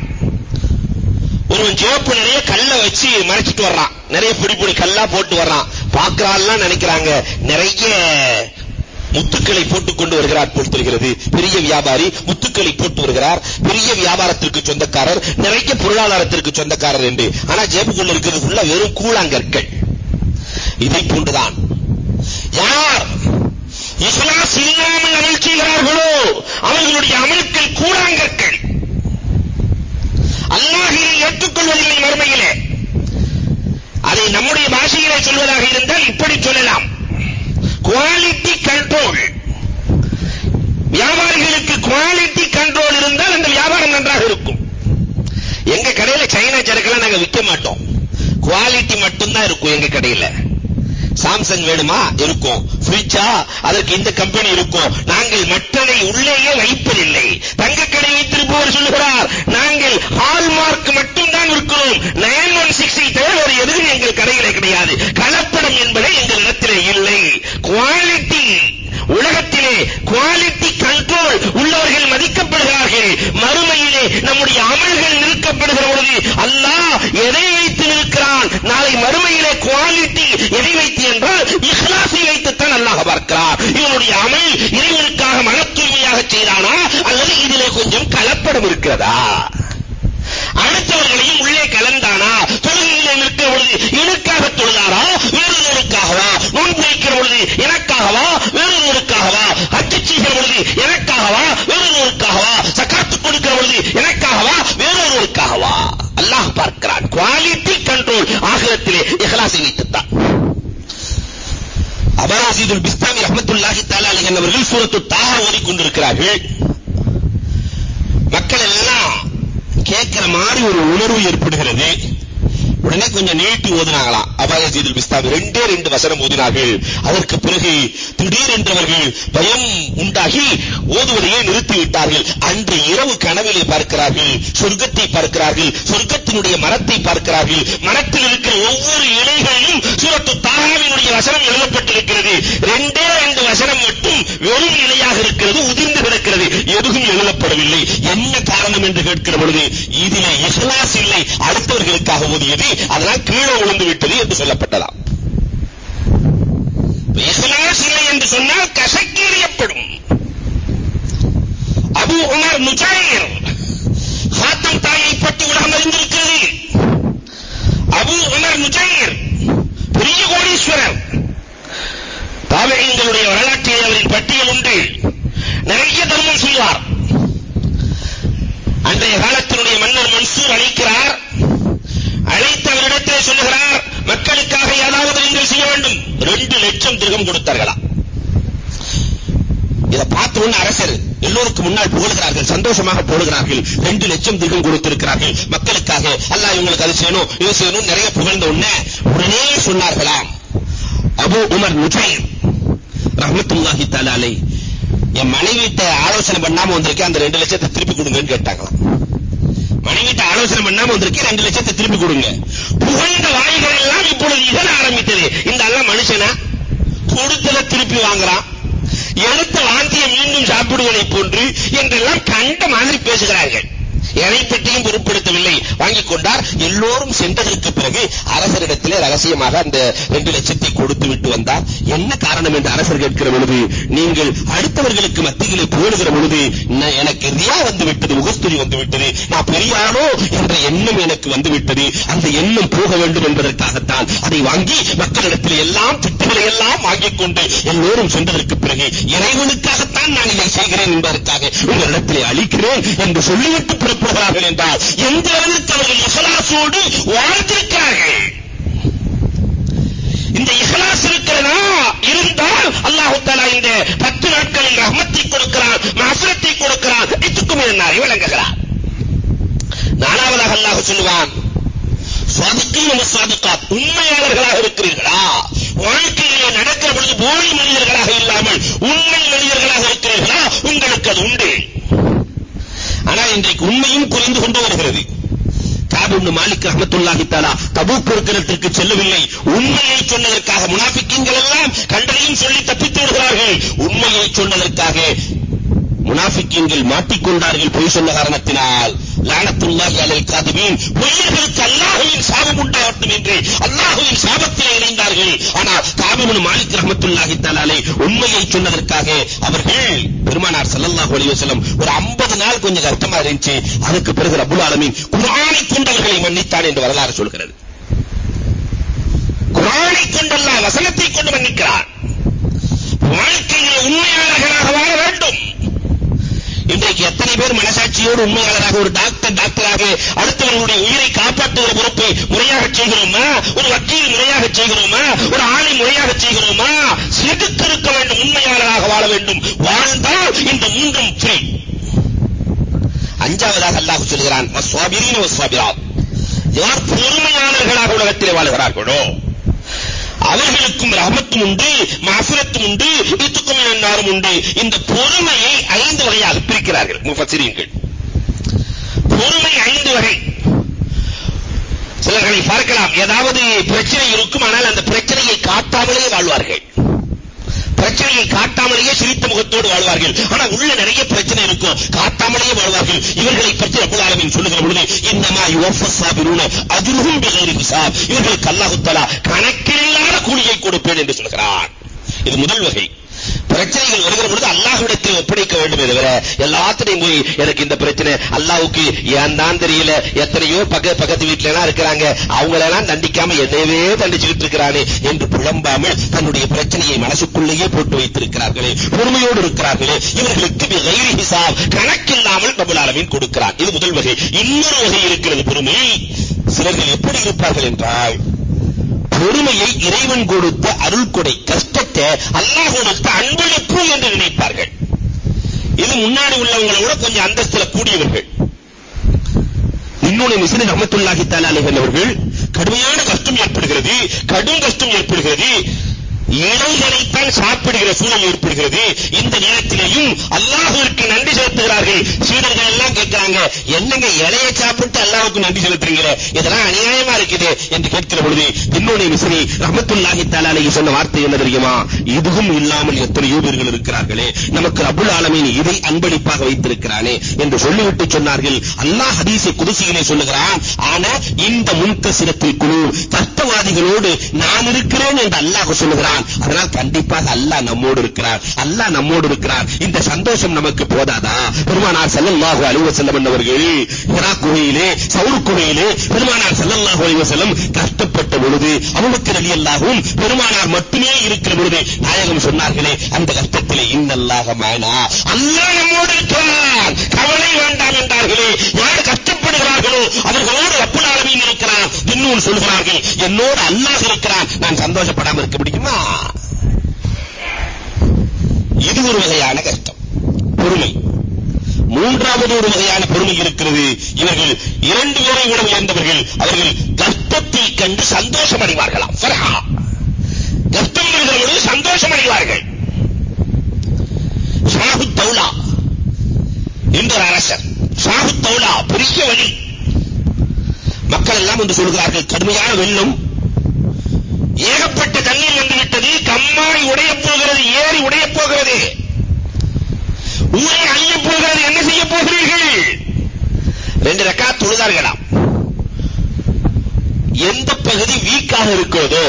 ஒருவன் ஜோப்பு நிறைய கல்ல வச்சு மறைச்சிட்டு வர்றான். நிறைய பிடி பிடி கல்லா போட்டு வர்றான். பாக்குறாள்லாம் நினைக்கிறாங்க நிறைய முத்துக்களை போட்டுக் கொண்டு வருகிறார் போல் தெரிகிறது. பெரிய வியாபாரி முத்துக்களை போட்டு வருகிறார். பெரிய வியாபாரத்திற்கு சொந்தக்காரர் நிறைய பொருளாதாரத்திற்கு சொந்தக்காரர் என்று. ஆனா ஜேபுக்குள்ள இருக்கிறது ஃபுல்லா வெறும் கூழாங்கற்கள். இதை போன்றுதான். யார்? இஸ்லாஸ் இல்லாமல் அமல் செய்கிறார்களோ? அவர்களுடைய அமல்கள் கூழாங்கற்கள். அல்லாஹினை ஏற்றுக்கொள்வதில்லை மறுமையிலே. அதை நம்முடைய பாஷையிலே சொல்வதாக இருந்தால் இப்படி சொல்லலாம். குவாலிட்டி கண்ட்ரோல் வியாபாரிகளுக்கு குவாலிட்டி கண்ட்ரோல் இருந்தால் அந்த வியாபாரம் நன்றாக இருக்கும். எங்க கடையில சைனா சரக்குலாம் நாங்க விற்க மாட்டோம். குவாலிட்டி மட்டும்தான் இருக்கும் எங்க கடையில. சாம்சங் வேணுமா? இருக்கும். ஃபிரிட்ஜா? அதற்கு இந்த கம்பெனி இருக்கும். நாங்கள் மற்றதை உள்ளேயே வைப்பதில்லை. தங்க கடை வைத்திருப்பவர் சொல்லுகிறார் நாங்கள் ஹால்மார்க் மட்டும்தான் இருக்கிறோம் நைன் ஒன் சிக்ஸை தவிர ஒரு எதுவும் எங்கள் கடையிலே கிடையாது. கலப்படம் என்பதை எங்கள் இடத்தில் குவாலிட்டி உலகத்திலே குவாலிட்டி கண்ட்ரோல் உள்ளவர்கள் மதிக்கப்படுகிறார்கள். மறுமையிலே நம்முடைய அமல்கள் நிற்கப்படுகிற பொழுது அல்லாஹ் எதை வைத்து நிற்கிறான்? நாளை மறுமையிலே குவாலிட்டி எதை வைத்து என்றால் இஹ்லாசை வைத்துத்தான் அல்லாஹ் பார்க்கிறார். இவனுடைய அமல் இறைவனுக்காக மன தூய்மையாக செய்தானா? அல்லது இதிலே கொஞ்சம் கலப்படம் இருக்கிறதா? அடுத்தவர்களையும் உள்ளே கலந்தானா? தொழுகையிலே நிற்கிற பொழுது எனக்காக தொழுதாரா? வேறொருவருக்காகவா? நோன்பு வைக்கிற பொழுது எனக்காகவா? வேறொருவருக்காகவா? ஹஜ் செய்கிற பொழுது எனக்காகவா? வேறொருவருக்காகவா? சக்காத்து கொடுக்கிற பொழுது எனக்காகவா? வேறொருவருக்காகவா? அல்லாஹ் பார்க்கிறான். குவாலிட்டி கண்ட்ரோல் ஆகிரத்திலே இஹ்லாஸை வைத்துத்தான். அபராசிதுல் பிஸ்தாமி ரஹ்மத்துல்லாஹி தஆலா அலைஹி அவர்கள் சூரத்து தாஹா ஓதிக்கொண்டிருக்கிறார்கள். கொண்டிருக்கிறார்கள் எல்லாம் கேட்கிற மாதிரி ஒரு உணர்வு ஏற்படுகிறது. உடனே கொஞ்சம் நீட்டி ஓதினாங்களாம். அபாயசீதுல் பிஸ்தாம் ரெண்டே ரெண்டு வசனம் ஓதினார்கள். அதற்கு பிறகு திடீரென்றவர்கள் பயம் உண்டாகி ஓதுவதையே நிறுத்திவிட்டார்கள். அன்று இரவு கனவிலே பார்க்கிறார்கள் சொர்க்கத்தை பார்க்கிறார்கள் சொர்க்கத்தினுடைய மரத்தை பார்க்கிறார்கள். மரத்தில் இருக்கிற ஒவ்வொரு இலைகளிலும் சூரத்து தாகாவினுடைய வசனம் எழுதப்பட்டிருக்கிறது. ரெண்டே ரெண்டு வசனம் மட்டும் வெறும் இலையாக இருக்கிறது உதிர்ந்து கிடக்கிறது என்ன காரணம் என்று கேட்கிற பொழுது இதிலே இஹ்லாஸ் இல்லை அடுத்தவர்களுக்காக ஓதியது அதனால் கீழே விழுந்து விட்டது என்று சொல்லப்பட்டதாம். இஹ்லாஸ் இல்லை என்று சொன்னால் கசக்கி எறியப்படும். அபு உமர் முஜாயிர் ஹாத்தம் தாயை பற்றி உலகம் அறிந்திருக்கிறது அபு உமர் முஜாயிர் பெரிய கோடீஸ்வரர். தாவகங்களுடைய வரலாற்றில் அவரின் பட்டியல் உண்டு. நிறைய தர்மம் செய்வார். அன்றைய காலத்தினுடைய மன்னர் மன்சூர் அழைக்கிறார். அழைத்து அவரிடத்தில் சொல்லுகிறார் மக்களுக்காக ஏதாவது நீங்கள் செய்ய வேண்டும். ரெண்டு லட்சம் திருகம் கொடுத்தார்களா. இத பார்த்த உடனே அரசர் எல்லோருக்கும் முன்னால் புகழ்கிறார்கள் சந்தோஷமாக போடுகிறார்கள் ரெண்டு லட்சம் திருகம் கொடுத்திருக்கிறார்கள். மக்களுக்காக அல்லாஹ் இவங்களுக்கு அது செய்யணும் இது செய்யணும் நிறைய புகழ்ந்த உடனே உடனே சொன்னார்களாம். அபு உமர் நுஜைர் ரஹமத்துல்லாஹி தலாலை அலை என் மனைவிட்ட ஆலோசனை பண்ணாம வந்திருக்கேன் அந்த ரெண்டு லட்சத்தை திருப்பி கொடுங்கன்னு கேட்டாங்களாம். மனைவிட்ட ஆலோசனை பண்ணாம வந்திருக்கேன் ரெண்டு லட்சத்தை திருப்பி கொடுங்க. புகழ்ந்த வாய்கள் எல்லாம் இப்பொழுது இதன ஆரம்பித்தது. இந்த அல்ல மனுஷனா? கொடுத்தல திருப்பி வாங்குறான். எடுத்த வாந்திய மீண்டும் சாப்பிடுவதை போன்று என்றெல்லாம் கண்ட மாதிரி பேசுகிறார்கள். எதை பற்றியும் பொருட்படுத்தவில்லை. வாங்கிக் கொண்டார். எல்லோரும் சென்றதற்கு பிறகு அரசரிடத்திலே ரகசியமாக அந்த ரெண்டு லட்சத்தை கொடுத்து விட்டு வந்தார். என்ன காரணம் என்று அரசர் கேட்கிற பொழுது நீங்கள் அடுத்தவர்களுக்கு மத்தியிலே புகழுகிற பொழுது எனக்கு ரியா வந்து விட்டது முகஸ்துதி வந்து விட்டது நான் பெரியானோ என்ற எண்ணம் எனக்கு வந்து விட்டது அந்த எண்ணம் போக வேண்டும் என்பதற்காகத்தான் அதை வாங்கி மக்களிடத்தில் எல்லாம் திட்டங்களை எல்லாம் வாங்கிக் கொண்டு எல்லோரும் சென்றதற்கு பிறகு இறைவனுக்காகத்தான் நான் இதை செய்கிறேன் என்பதற்காக உங்களிடத்திலே அளிக்கிறேன் என்று சொல்லிவிட்டு புறப்படுகிறார்கள் என்றால் எந்த அளவிற்கு அவர்கள் இஹ்லாஸோடு வாழ்ந்திருக்கிறார்கள்? இந்த இஹலாஸ் இருக்கிறதா? இருந்தால் அல்லாஹு தஆலா இந்த 10 நாட்களில் ரஹ்மத்தை கொடுக்கிறான் மஃபிரத்தை கொடுக்கிறான் இதுக்கும் என்னாரை விளங்குகிறார் நாலாவதாக அல்லாஹ் சொல்லுவான் சாதிக்கும் சுவாதிக்கா உண்மையாளர்களாக இருக்கிறீர்களா? வாழ்க்கையிலே நடக்கிற பொழுது போலி மனிதர்களாக இல்லாமல் உண்மை மனிதர்களாக இருக்கிறீர்களா? உங்களுக்கு அது உண்டு. ஆனால் இன்றைக்கு உண்மையும் குறைந்து கொண்டு வருகிறது. காப் மாலிக் ரஹமத்துல்லாஹி தாலா தபூக் போர்க்களத்திற்கு செல்லவில்லை. உண்மையை சொன்னதற்காக முனாஃபிக்கீன்கள் எல்லாம் கண்டதையும் சொல்லி தப்பித்து விடுகிறார்கள். உண்மையை சொன்னதற்காக முனாஃபிக்கீன்கள் மாட்டிக்கொண்டார்கள் பொய் சொன்ன காரணத்தினால். லானத்துல்லாஹி அலைல் காதிபீன் பொய்யர்களுக்கு அல்லாஹ்வின் சாபம் உண்டாகட்டும் என்று அல்லாஹ்வின் சாபத்திலே இணைந்தார்கள். ஆனால் காப் இப்னு மாலிக் ரஹ்மத்துல்லாஹி தஆலாலே உண்மையை சொன்னதற்காக அவர்கள் பெருமானார் ஸல்லல்லாஹு அலைஹி வஸல்லம் ஒரு 50 நாள் கொஞ்சம் கஷ்டமா இருந்துச்சு. அதுக்கு பிறகு ரப்பல் ஆலமீன் குர்ஆனை கொண்டவர்களை மன்னித்தான் என்று வரலாறு சொல்கிறது. குர்ஆனை கொண்டல்ல வசனத்தை கொண்டு மன்னிக்கிறார் வாழ்க்கையில் உண்மையாளர்களாக வாழ வேண்டும். இன்றைக்கு எத்தனை பேர் மனசாட்சியோடு உண்மையாளராக ஒரு டாக்டர் டாக்டராக அடுத்தவர்களுடைய உயிரை காப்பாற்றுகிற பொறுப்பை முறையாக செய்கிறோமா? ஒரு வக்கீல் முறையாக செய்கிறோமா? ஒரு ஆணை முறையாக செய்கிறோமா? செதுக்கிருக்க வேண்டும் உண்மையாளராக வாழ வேண்டும். வாழ்ந்தால் இந்த மூன்றும் ஃப்ரீ அஞ்சாவதாக அல்லாஹ் சொல்கிறான் யார் பொறுமையாளர்களாக உலகத்திலே வாழ்கிறார்களோ அவர்களுக்கும் ரஹமத்தும் உண்டு மஃபிரத்தும் உண்டு இத்துக்கும் நாரும் உண்டு. இந்த பொறுமையை ஐந்து வகையாக பிரிக்கிறார்கள் முஃபஸ்ஸிரீன்கள். பொறுமை ஐந்து வகை. சிலர்களை பார்க்கலாம். ஏதாவது பிரச்சனை இருக்கும் ஆனால் அந்த பிரச்சனையை காட்டாமலே வாழ்வார்கள். பிரச்சனையை காட்டாமலேயே சிரித்த முகத்தோடு வாழ்வார்கள். ஆனா உள்ள நிறைய பிரச்சனை இருக்கும். காட்டாமலேயே வாழ்வார்கள். இவர்களை பற்றி ரப்பல் ஆலமீன் சொல்லுகிற பொழுது இன்னமா யுவஃபஸ் சாபிரூன அஜ்ருஹும் பிகைரி ஹிசாப் இவர்களுக்கு அல்லாஹ் தஆலா கணக்கில்லாத கூலியை கொடுப்பேன் என்று சொல்கிறார் இது முதல் வகை. பிரச்சனைகள் வருகிற பொழுது அல்லாஹ்விடத்தில் ஒப்படைக்க வேண்டும் தவிர எல்லாத்திலையும் போய் எனக்கு இந்த பிரச்சனை அல்லாஹ்வுக்கு ஏன் தான் தெரியல எத்தனையோ பக்க பக்கத்து வீட்டுல எல்லாம் இருக்கிறாங்க அவங்களெல்லாம் தண்டிக்காம என்னையவே தண்டிச்சுக்கிட்டு இருக்கிறானே என்று புலம்பாமல் தன்னுடைய பிரச்சனையை மனசுக்குள்ளேயே போட்டு வைத்திருக்கிறார்களே பொறுமையோடு இருக்கிறார்களே இவர்களுக்கு ஹிசாப் கணக்கில்லாமல் ரப்பல் ஆலமீன் கொடுக்கிறான் இது முதல் வகை. இன்னொரு வகை இருக்கிறது பொறுமை. சிலர்கள் எப்படி இருப்பார்கள் என்றால் பொறுமையை இறைவன் கொடுத்த அருள் கொடை கஷ்டத்தை அல்லாஹ் கொடுத்த அன்பளிப்பு என்று நினைப்பார்கள். இது முன்னாடி உள்ளவங்களை விட கொஞ்சம் அந்தஸ்துல கூடியவர்கள். இன்னொரு மிஸ்ரி ரஹமத்துல்லாஹி தஆலா அவர்கள் கடுமையான கஷ்டம் ஏற்படுகிறது கடும் கஷ்டம் ஏற்படுகிறது. இலைகளைத்தான் சாப்பிடுகிற சூழல் ஏற்படுகிறது. இந்த நேரத்திலேயும் அல்லாஹுவிற்கு நன்றி செலுத்துகிறார்கள். சீடர்கள் எல்லாம் கேட்கிறாங்க என்னங்க இலையை சாப்பிட்டு அல்லாஹுக்கு நன்றி செலுத்துறீங்களே? இதெல்லாம் அநியாயமா இருக்குது? என்று கேட்கிற பொழுது இன்னொரு மிஸ்ரி ரஹமத்துல்லாஹி தஆலா சொன்ன வார்த்தை என்ன தெரியுமா? இதுவும் இல்லாமல் எத்தனையோ பேர்கள் இருக்கிறார்களே நமக்கு அபுல் ஆலமீன் இதை அன்பளிப்பாக வைத்திருக்கிறானே என்று சொல்லிவிட்டு சொன்னார்கள். அல்லாஹ் ஹதீஸை குதுசியிலே சொல்லுகிறான் ஆனா இந்த முன்கசிரத்தில் குழு தத்துவாதிகளோடு நான் இருக்கிறேன் என்று அல்லாஹ் சொல்லுகிறான். அதனால் கண்டிப்பாக அல்லாஹ் நம்மோடு இருக்கிறார் அல்லாஹ் நம்மோடு இருக்கிறார் இந்த சந்தோஷம் நமக்கு போதாதா? பெருமானார் ஸல்லல்லாஹு அலைஹி வஸல்லம் அவர்கள் ஹிரா குகையிலே சவுர் குகையிலே பெருமானார் ஸல்லல்லாஹு அலைஹி வஸல்லம் கஷ்டப்பட்ட பொழுது அபூபக்கர் ரலியல்லாஹும் பெருமானார் மட்டுமே இருக்கிற பொழுது நாயகம் சொன்னார்களே அந்த கஷ்டத்திலே இன்னல்லாக மானா. அல்லாஹ் நம்மோடு இருக்கிறார் கவலை வேண்டாம் என்றார்களே. யார் கஷ்டப்படுகிறார்களோ அவர்களோடு ரப்புல் ஆலமீன் இருக்கிறார் இன்னும் சொல்கிறார்கள் என்னோடு அல்லாஹ் இருக்கிறான். நான் சந்தோஷப்படாமல் இருக்க முடியுமா? இது ஒரு வகையான கஷ்டம். பொறுமை. மூன்றாவது ஒரு வகையான பொறுமை இருக்கிறது. இவர்கள் இரண்டு பேரை விட உயர்ந்தவர்கள். அவர்கள் கஷ்டத்தை கண்டு சந்தோஷம் அடைவார்களாம். ஃபர்ஹா கஷ்டம் பொழுது சந்தோஷம் அடைவார்கள். ஷாஹு தௌலா என்ற அரசர். ஷாஹு தௌலா பெரிய வழி. மக்கள் எல்லாம் என்று சொல்கிறார்கள் கடுமையான வெள்ளம். ஏகப்பட்ட விட்டது கம்மாய் உடைய போகிறது ஏறி உடைய போகிறது. ஊரை அழிய போகிறது என்ன செய்ய போகிறீர்கள்? ரெண்டு ரக்கா தொழுதார்களாம். எந்த பகுதி வீக்காக இருக்கிறதோ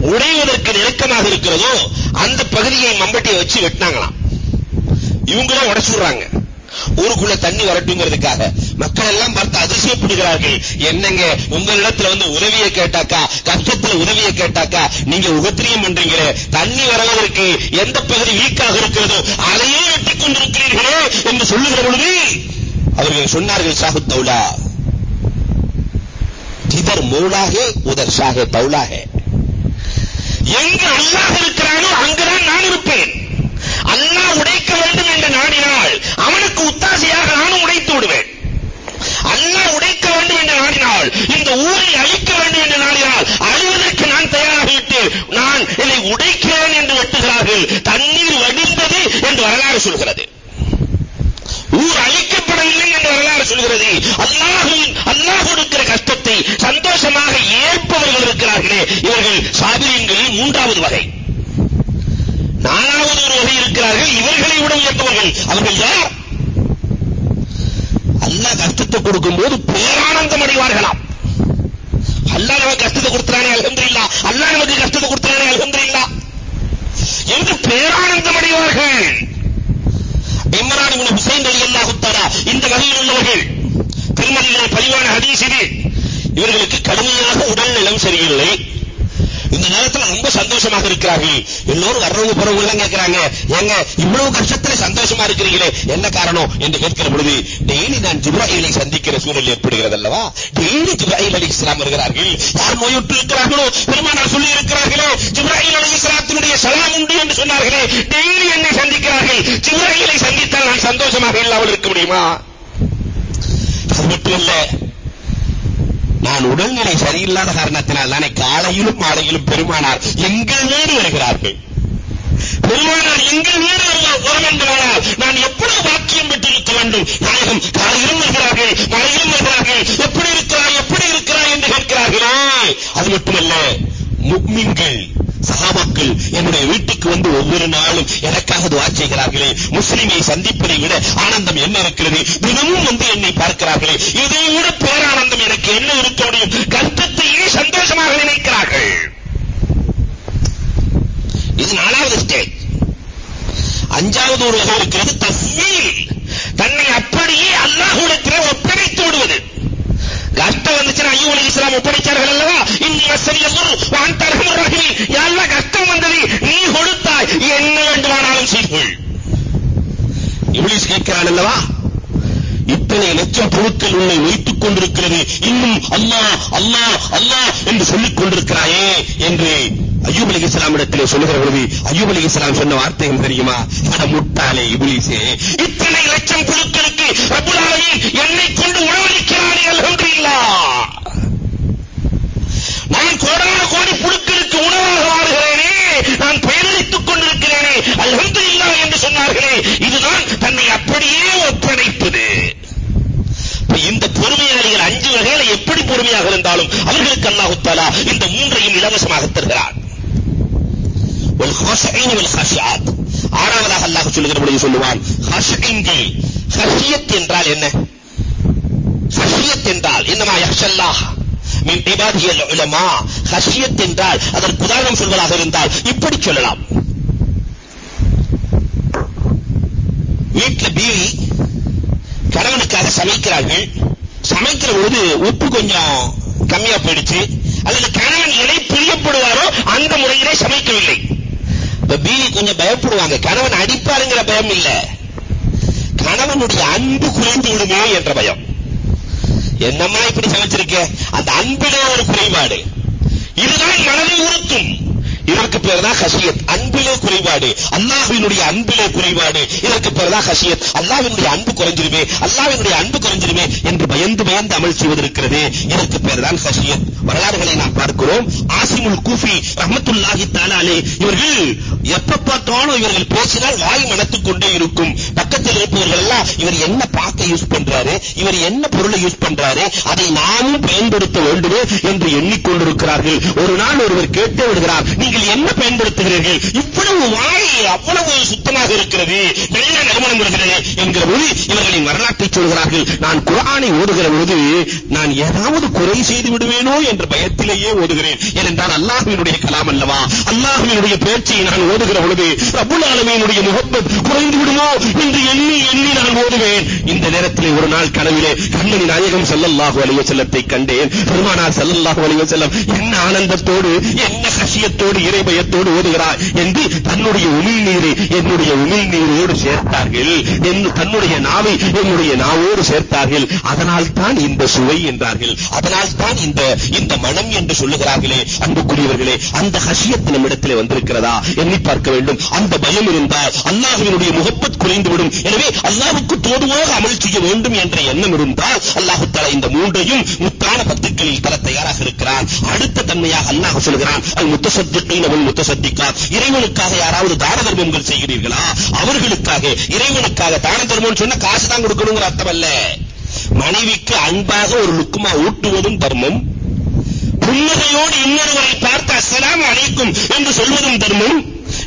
உடைவதற்கு நெருக்கமாக இருக்கிறதோ அந்த பகுதியை மம்பட்டியை வச்சு வெட்டினாங்களாம். இவங்களும் உடைச்சுடுறாங்க. ஊருக்குள்ள தண்ணி வரட்டுங்கிறதுக்காக. மக்கள் எல்லாம் பார்த்து அதிசயப்படுகிறார்கள் என்னங்க உங்களிடத்துல வந்து உதவியை கேட்டாக்கா? கஷ்டத்துல உதவியை கேட்டாக்கா? நீங்க உபத்திரியம் பண்றீங்களே. தண்ணி வருவதற்கு எந்த பகுதி வீக்காக இருக்கிறதோ அதையே வெட்டிக் கொண்டிருக்கிறீர்களே என்று சொல்லுகிற பொழுது அவர்கள் சொன்னார்கள் சாஹு தௌலா இதர் மௌலாகே உதர் ஷாஹே தௌலாகே. எங்கு அல்லாஹ் இருக்கிறானோ அங்குதான் நான் இருப்பேன். அல்லாஹ் உடைக்க வேண்டும் என்று நாடினால் அவனுக்கு உத்தாசையாக நானும் உடைத்து விடுவேன். உடைக்க வேண்டும் என்று நாடினால் இந்த ஊரை அழிக்க வேண்டும் என்று நாடினால் அழிவதற்கு நான் தயாராகிவிட்டு நான் என்னை உடைக்கிறேன் என்று வெட்டுகிறார்கள். தண்ணீர் வடிந்தது என்று வரலாறு சொல்கிறது. ஊர் அழிக்கப்படவில்லை என்று வரலாறு சொல்கிறது. அல்லாஹின் அல்லாஹ் கொடுக்கிற கஷ்டத்தை சந்தோஷமாக ஏற்பவர்கள் இருக்கிறார்களே. இவர்கள் சாபிரியங்களில் மூன்றாவது வகை. நாலாவது ஒரு வகை இருக்கிறார்கள். இவர்களை விட உயர்ந்தவர்கள். அவர்கள் யார்? அல்லாஹ் கஷ்டத்தை கொடுக்கும்போது பேரானந்தம் அடைவார்களாம். அல்லாஹ் நமக்கு கஷ்டத்தை கொடுத்தானே அல்ஹம்துலில்லாஹ் அல்லாஹ் நமக்கு கஷ்டத்தை கொடுத்தானே அல்ஹம்துலில்லாஹ் என்று பேரானந்தம் அடைவார்கள். இம்ரான் இப்னு ஹுசைன் ரலியல்லாஹு தஆலா இந்த வகையில் உள்ளவர்கள். திருமதியிலே பதிவான ஹதீஸ் இது. இவர்களுக்கு கடுமையாக உடல் நலம் சரியில்லை. இந்த நேரத்துல ரொம்ப சந்தோஷமாக இருக்கிறார்கள். எல்லோரும் வர்றவங்க போறவங்க எல்லாம் கேட்கிறாங்க என்ன காரணம் என்று கேட்கிற பொழுது டெய்லி நான் ஜிப்ராஹிலை சந்திக்கிற சூழல் ஏற்படுகிறது அல்லவா டெய்லி ஜிப்ராஹில் அலி இஸ்லாம் வருகிறார்கள். யார் நோயுற்று இருக்கிறார்களோ பெருமானார் சொல்லி இருக்கிறார்களோ ஜிப்ராஹில் அலி இஸ்லாத்தினுடைய சலாம் உண்டு என்று சொன்னார்களே டெய்லி என்னை சந்திக்கிறார்கள். ஜிப்ராஹிலை சந்தித்தால் நான் சந்தோஷமாக இல்லாமல் இருக்க முடியுமா? அது மட்டுமல்ல நான் உடல்நிலை சரியில்லாத காரணத்தினால் தானே காலையிலும் மாலையிலும் பெருமானார் எங்கள் வீடு வருகிறார்கள். பெருமானார் எங்கள் வீடு வரும் என்பதால் நான் எப்படி வாக்கியம் பெற்றிருக்க வேண்டும்? நாயகம் காலையிலும் வருகிறார்கள் மழையிலும் வருகிறார்கள் எப்படி இருக்கிறார் எப்படி இருக்கிறார் என்று கேட்கிறார்களே. அது மட்டுமல்ல முக்மின்கள் சஹாபாக்கள் என்னுடைய வீட்டுக்கு வந்து ஒவ்வொரு நாளும் எனக்காக துவா செய்கிறார்களே. முஸ்லிமை சந்திப்பதை விட ஆனந்தம் என்ன இருக்கிறது? தினமும் வந்து என்னை பார்க்கிறார்களே. இதை விட பேரானந்தம் எனக்கு என்ன இருக்க முடியும் கஷ்டத்தையே சந்தோஷமாக நினைக்கிறார்கள். இது நாலாவது ஸ்டேஜ் அஞ்சாவது ஒரு வகை இருக்கிறது தஸ்மீல். தன்னை அப்படியே அல்லாஹ்விடத்திலே ஒப்படைத்து விடுவது. கஷ்டம் வந்துச்சுன்னா ஐயோ அலி இஸ்லாம் ஒப்படைச்சார்கள் அல்லவா? இன்னும் வசதி அல்லது வான் தரகமுர் ரஹீம் கஷ்டம் வந்தது. நீ கொடுத்தாய். என்ன வேண்டுமானாலும் செய்துகொள் இப்ளீஸ் கேட்கிறான் அல்லவா? இத்தனை லட்சம் பொருட்கள் உன்னை வைத்துக் கொண்டிருக்கிறது. இன்னும் அல்லாஹ் அல்லாஹ் அல்லாஹ் என்று சொல்லிக் கொண்டிருக்கிறாயே. அலி சொல்லுகிற பொழுது அய்யூப் அலி இஸ்லாம் சொன்ன வார்த்தை தெரியுமா? அட முட்டாளே இபுலிசே இத்தனை லட்சம் புழுக்களுக்கு ரப்புல் என்னை கொண்டு உணவளிக்கிறானே அல்ஹம்துலில்லாஹ் நான் கோடான கோடி புழுக்களுக்கு உணவாக மாறுகிறேனே நான் பயனளித்துக் கொண்டிருக்கிறேனே அல்ஹம்துலில்லாஹ் என்று சொன்னார்களே இதுதான் தன்னை அப்படியே ஒப்படைப்பது இந்த பொறுமையாளிகள் அஞ்சு வகையில எப்படி பொறுமையாக இருந்தாலும் அவர்களுக்கு அல்லாஹ் தஆலா இந்த மூன்றையும் இலவசமாக தருகிறார் வல் ஹாஷியின் ஆறாவதாக அல்லாஹ் சொல்லுகிற பொழுது சொல்லுவான் ஹாஷியின்கள் ஹஷியத் என்றால் என்ன? ஹஷியத் என்றால் என்னமா யஹ்ஷல்லாஹ் மின் இபாதியல் உலமா ஹஷியத் என்றால் அதற்கு உதாரணம் சொல்வதாக இருந்தால் இப்படி சொல்லலாம். வீட்ல பீவி கணவனுக்காக சமைக்கிறார்கள். சமைக்கிற போது உப்பு கொஞ்சம் கம்மியா போயிடுச்சு. அல்லது கணவன் எதை பிரியப்படுவாரோ அந்த முறையிலே சமைக்கவில்லை. இப்ப பீவி கொஞ்சம் பயப்படுவாங்க. கணவன் அடிப்பாருங்கிற பயம் இல்ல. கணவனுடைய அன்பு குறைந்து விடுமே என்ற பயம். என்னம்மா இப்படி சமைச்சிருக்க? அந்த அன்பிலே ஒரு குறைபாடு. இதுதான் மனதை உறுத்தும். இதற்கு பேர் தான் ஹசியத். அன்பிலே குறைபாடு. அல்லாஹ்வினுடைய அன்பிலே குறைபாடு. இதற்கு பேர் தான் ஹசியத். அல்லாஹ்வினுடைய அன்பு குறைஞ்சிருமே. அல்லாஹ்வினுடைய அன்பு குறைஞ்சிருமே என்று பயந்து பயந்து அமல் செய்வதற்கிறது இதற்கு பேர் தான் ஹசியத். வரலாறுகளை நாம் பார்க்கிறோம். ஆசிமுல் கூஃபி ரஹமத்துல்லாஹி தாலாலே இவர்கள் எப்ப பார்த்தாலும் இவர்கள் பேசினால் வாய் மனத்துக் கொண்டே இருக்கும். பக்கத்தில் இருப்பவர்கள் எல்லாம் இவர் என்ன பாக்க யூஸ் பண்றாரு? இவர் என்ன பொருளை யூஸ் பண்றாரு? அதை நாமும் பயன்படுத்த வேண்டுமே என்று எண்ணிக்கொண்டிருக்கிறார்கள். ஒரு நாள் ஒருவர் கேட்டு விடுகிறார். நீங்கள் என்ன பயன்படுத்துகிறீர்கள்? இவ்வளவு வாய் அவ்வளவு சுத்தமாக இருக்கிறது. நல்ல நறுமணம் வருகிறது என்கிற போது இவர்களின் வரலாற்றை சொல்கிறார்கள். நான் குரானை ஓதுகிற பொழுது நான் ஏதாவது குறை செய்து விடுவேனோ என்ற பயத்திலேயே ஓதுகிறேன். ஏனென்றால் அல்லாஹ்வினுடைய கலாம் அல்லவா? அல்லாஹ்வினுடைய பேச்சை நான் ஓதுகிற பொழுது ரப்புல் ஆலமீனுடைய முகப்பத் குறைந்து விடுமோ என்று எண்ணி எண்ணி நான் ஓதுவேன். இந்த நேரத்தில் ஒரு நாள் கனவிலே கண்மணி நாயகம் ஸல்லல்லாஹு அலைஹி வஸல்லத்தை கண்டேன். பெருமானார் ஸல்லல்லாஹு அலைஹி வஸல்லம் என்ன ஆனந்தத்தோடு என்ன கஷியத்தோடு இறைபயத்தோடு ஓதுகிறார் என்று தன்னுடைய உமிழ் நீரை என்னுடைய உமிழ் நீரோடு சேர்த்தார்கள் என்று தன்னுடைய நாவை என்னுடைய நாவோடு சேர்த்தார்கள். அதனால் தான் இந்த சுவை என்றார்கள். அதனால் தான் இந்த இந்த மனம் என்று சொல்லுகிறார்களே அன்புக்குரியவர்களே அந்த ஹஷியத் நம்மிடத்திலே வந்திருக்கிறதா எண்ணி பார்க்க வேண்டும். அந்த பயம் இருந்தால் அல்லாஹ்வினுடைய முகப்பத் குறைந்துவிடும் எனவே அல்லாஹுக்கு தோதுவாக அமல் செய்ய வேண்டும் என்ற எண்ணம் இருந்தால் அல்லாஹ் தலா இந்த மூன்றையும் முத்தான பத்துக்களில் தர தயாராக இருக்கிறான். அடுத்த தன்மையாக அல்லாஹ் சொல்கிறான் அல் முத்தசத்திகீன வல் முத்தசத்திக்கா இறைவனுக்காக யாராவது தான தர்மங்கள் செய்கிறீர்களா? அவர்களுக்காக இறைவனுக்காக தான தர்மம் சொன்னா காசு தான் கொடுக்கணுங்கிற அர்த்தம் அல்ல. மனைவிக்கு அன்பாக ஒரு லுக்குமா ஊட்டுவதும் தர்மம். புன்னகையோடு இன்னொருவரை பார்த்து அஸ்ஸலாமு அலைக்கும் என்று சொல்வதும் தர்மம்.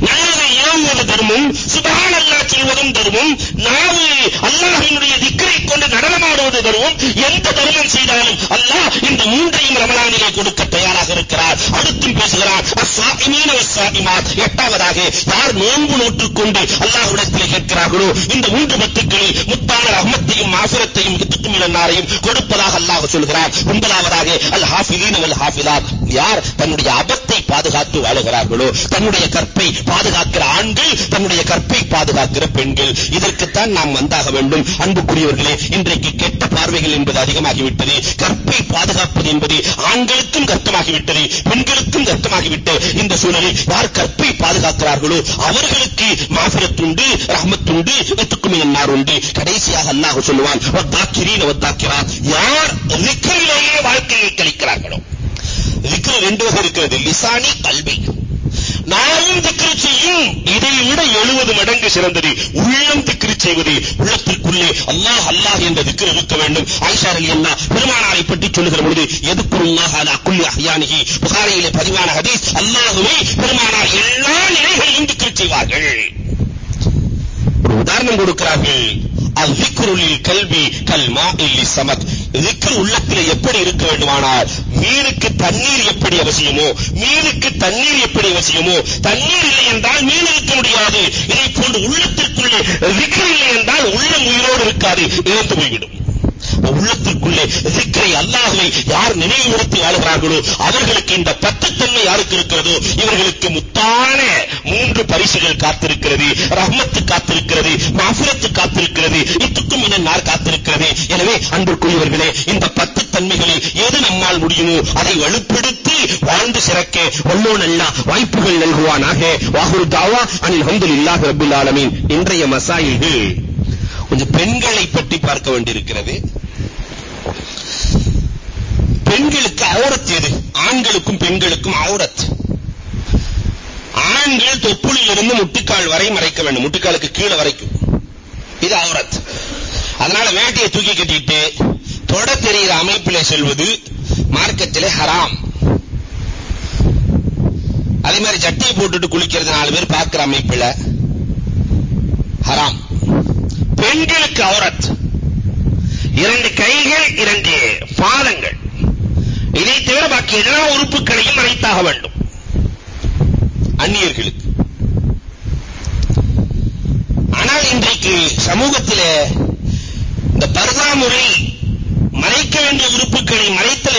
நல்லதை ஏவுவது தர்மம் சுபஹான் அல்லா சொல்வதும் தர்மம் நாவு அல்லாஹினுடைய திக்கரை கொண்டு நடனமாடுவது தர்மம். எந்த தர்மம் செய்தாலும் அல்லாஹ் இந்த மூன்றையும் ரமலானிலே கொடுக்க தயாராக இருக்கிறார். அடுத்தும் பேசுகிறார் அஸ்ஸாயிமீன வஸ்ஸாயிமாத் எட்டாவதாக யார் நோன்பு நோற்றுக் கொண்டு அல்லாஹ்விடத்தில் கேட்கிறார்களோ இந்த மூன்று பத்துக்களில் முத்தான ரஹ்மத்தையும் மாஃபிரத்தையும் வித்துக்கும் இலனாரையும் கொடுப்பதாக அல்லாஹ் சொல்கிறார். ஒன்பதாவதாக அல் ஹாஃபிலீன வல் ஹாஃபிலாத் யார் தன்னுடைய அபத்தை பாதுகாத்து வாழுகிறார்களோ தன்னுடைய கற்பை பாதுகாக்கிற ஆண்கள் தன்னுடைய கற்பை பாதுகாக்கிற பெண்கள். இதற்குத்தான் நாம் வந்தாக வேண்டும். அன்புக்குரியவர்களே இன்றைக்கு கெட்ட பார்வைகள் என்பது அதிகமாகிவிட்டது. கற்பை பாதுகாப்பது என்பது ஆண்களுக்கும் கஷ்டமாகிவிட்டது பெண்களுக்கும் கஷ்டமாகிவிட்டு இந்த சூழலில் யார் கற்பை பாதுகாக்கிறார்களோ அவர்களுக்கு மாஃபிரத்துண்டு ரஹ்மத்துண்டு வெத்துக்குமே என்னார் உண்டு. கடைசியாக அல்லாஹ் சொல்லுவான் வத்தாக்கிரீன வத்தாக்கிறார் யார் ரிக்கரிலேயே வாழ்க்கையை கழிக்கிறார்களோ? ரிக்கர் ரெண்டு வகை இருக்கிறது லிசானி கல்வி. நாவும் திக்ரு செய்யும். இதை விட எழுபது மடங்கு சிறந்தது. உள்ளம் திக்ரு செய்வது. உள்ளத்திற்குள்ளே அல்லாஹ் அல்லாஹ் என்ற திக்ரு இருக்க வேண்டும். ஆயிஷா ரலியல்லாஹ் பெருமானாரை பற்றி சொல்லுகிற பொழுது எதுக்குருல்லாஹ் அலா குல்லி அஹ்யானிஹி? புகாரியிலே பதிவான ஹதீஸ் அல்லாஹ்வை பெருமானார் எல்லா நிலைகளிலும் திக்ரு செய்வார்கள். ஒரு உதாரணம் கொடுக்கிறார்கள். அவ்விக்ருலில் கல்வி கல் மாஇல் சமத். திக்ர் எப்படி இருக்க வேண்டுமானால் மீனுக்கு தண்ணீர் எப்படி அவசியமோ மீனுக்கு தண்ணீர் எப்படி அவசியமோ தண்ணீர் இல்லை என்றால் மீன் இருக்க முடியாது. இதை போன்று உள்ளத்திற்குள்ளே zikr இல்லை என்றால் உள்ளம் உயிரோடு இருக்காது இழந்து போய்விடும். உள்ளத்திற்குள்ளே சிக்கரை அல்லாஹுவை யார் நினைவுறுத்தி வாழ்கிறார்களோ அவர்களுக்கு இந்த பத்துத்தன்மை யாருக்கு இருக்கிறதோ இவர்களுக்கு முத்தான மூன்று பரிசுகள் காத்திருக்கிறது. ரஹ்மத்து காத்திருக்கிறது. மாஃபிரத்து காத்திருக்கிறது. இத்துக்கும் நார் காத்திருக்கிறது? எனவே அன்புக்குரியவர்களே இந்த பத்து தன்மைகளில் எது நம்மால் முடியுமோ அதை வலுப்படுத்தி வாழ்ந்து சிறக்க வல்லோன் அல்லாஹ் வாய்ப்புகள் நல்குவானாக. வாகுரு தாவா அனில் ஹம்துலில்லாஹி ரபுல் ஆலமின். இன்றைய மசாயில்கள் கொஞ்சம் பெண்களை பற்றி பார்க்க வேண்டியிருக்கிறது. பெண்களுக்கு அவுரத் எது? ஆண்களுக்கும் பெண்களுக்கும் அவுரத். ஆண்கள் தொப்புளில் இருந்து முட்டிக்கால் வரை மறைக்க வேண்டும். முட்டிக்காலுக்கு கீழே வரைக்கும். இது அவுரத். அதனால வேட்டையை தூக்கி கட்டிட்டு தொட தெரிகிற அமைப்பிலே செல்வது மார்க்கத்திலே ஹராம். அதே மாதிரி சட்டையை போட்டுட்டு குளிக்கிறது நாலு பேர் பார்க்கிற அமைப்பில் ஹராம். பெண்களுக்கு அவுரத். இரண்டு கைகள் இரண்டு பாதங்கள். இதை தவிர பாக்கி எல்லா உறுப்புகளையும் மறைத்தாக வேண்டும். அந்நியர்களுக்கு. ஆனால் இன்றைக்கு சமூகத்தில் இந்த பர்தா முறை மறைக்க வேண்டிய உறுப்புகளை மறைத்தல்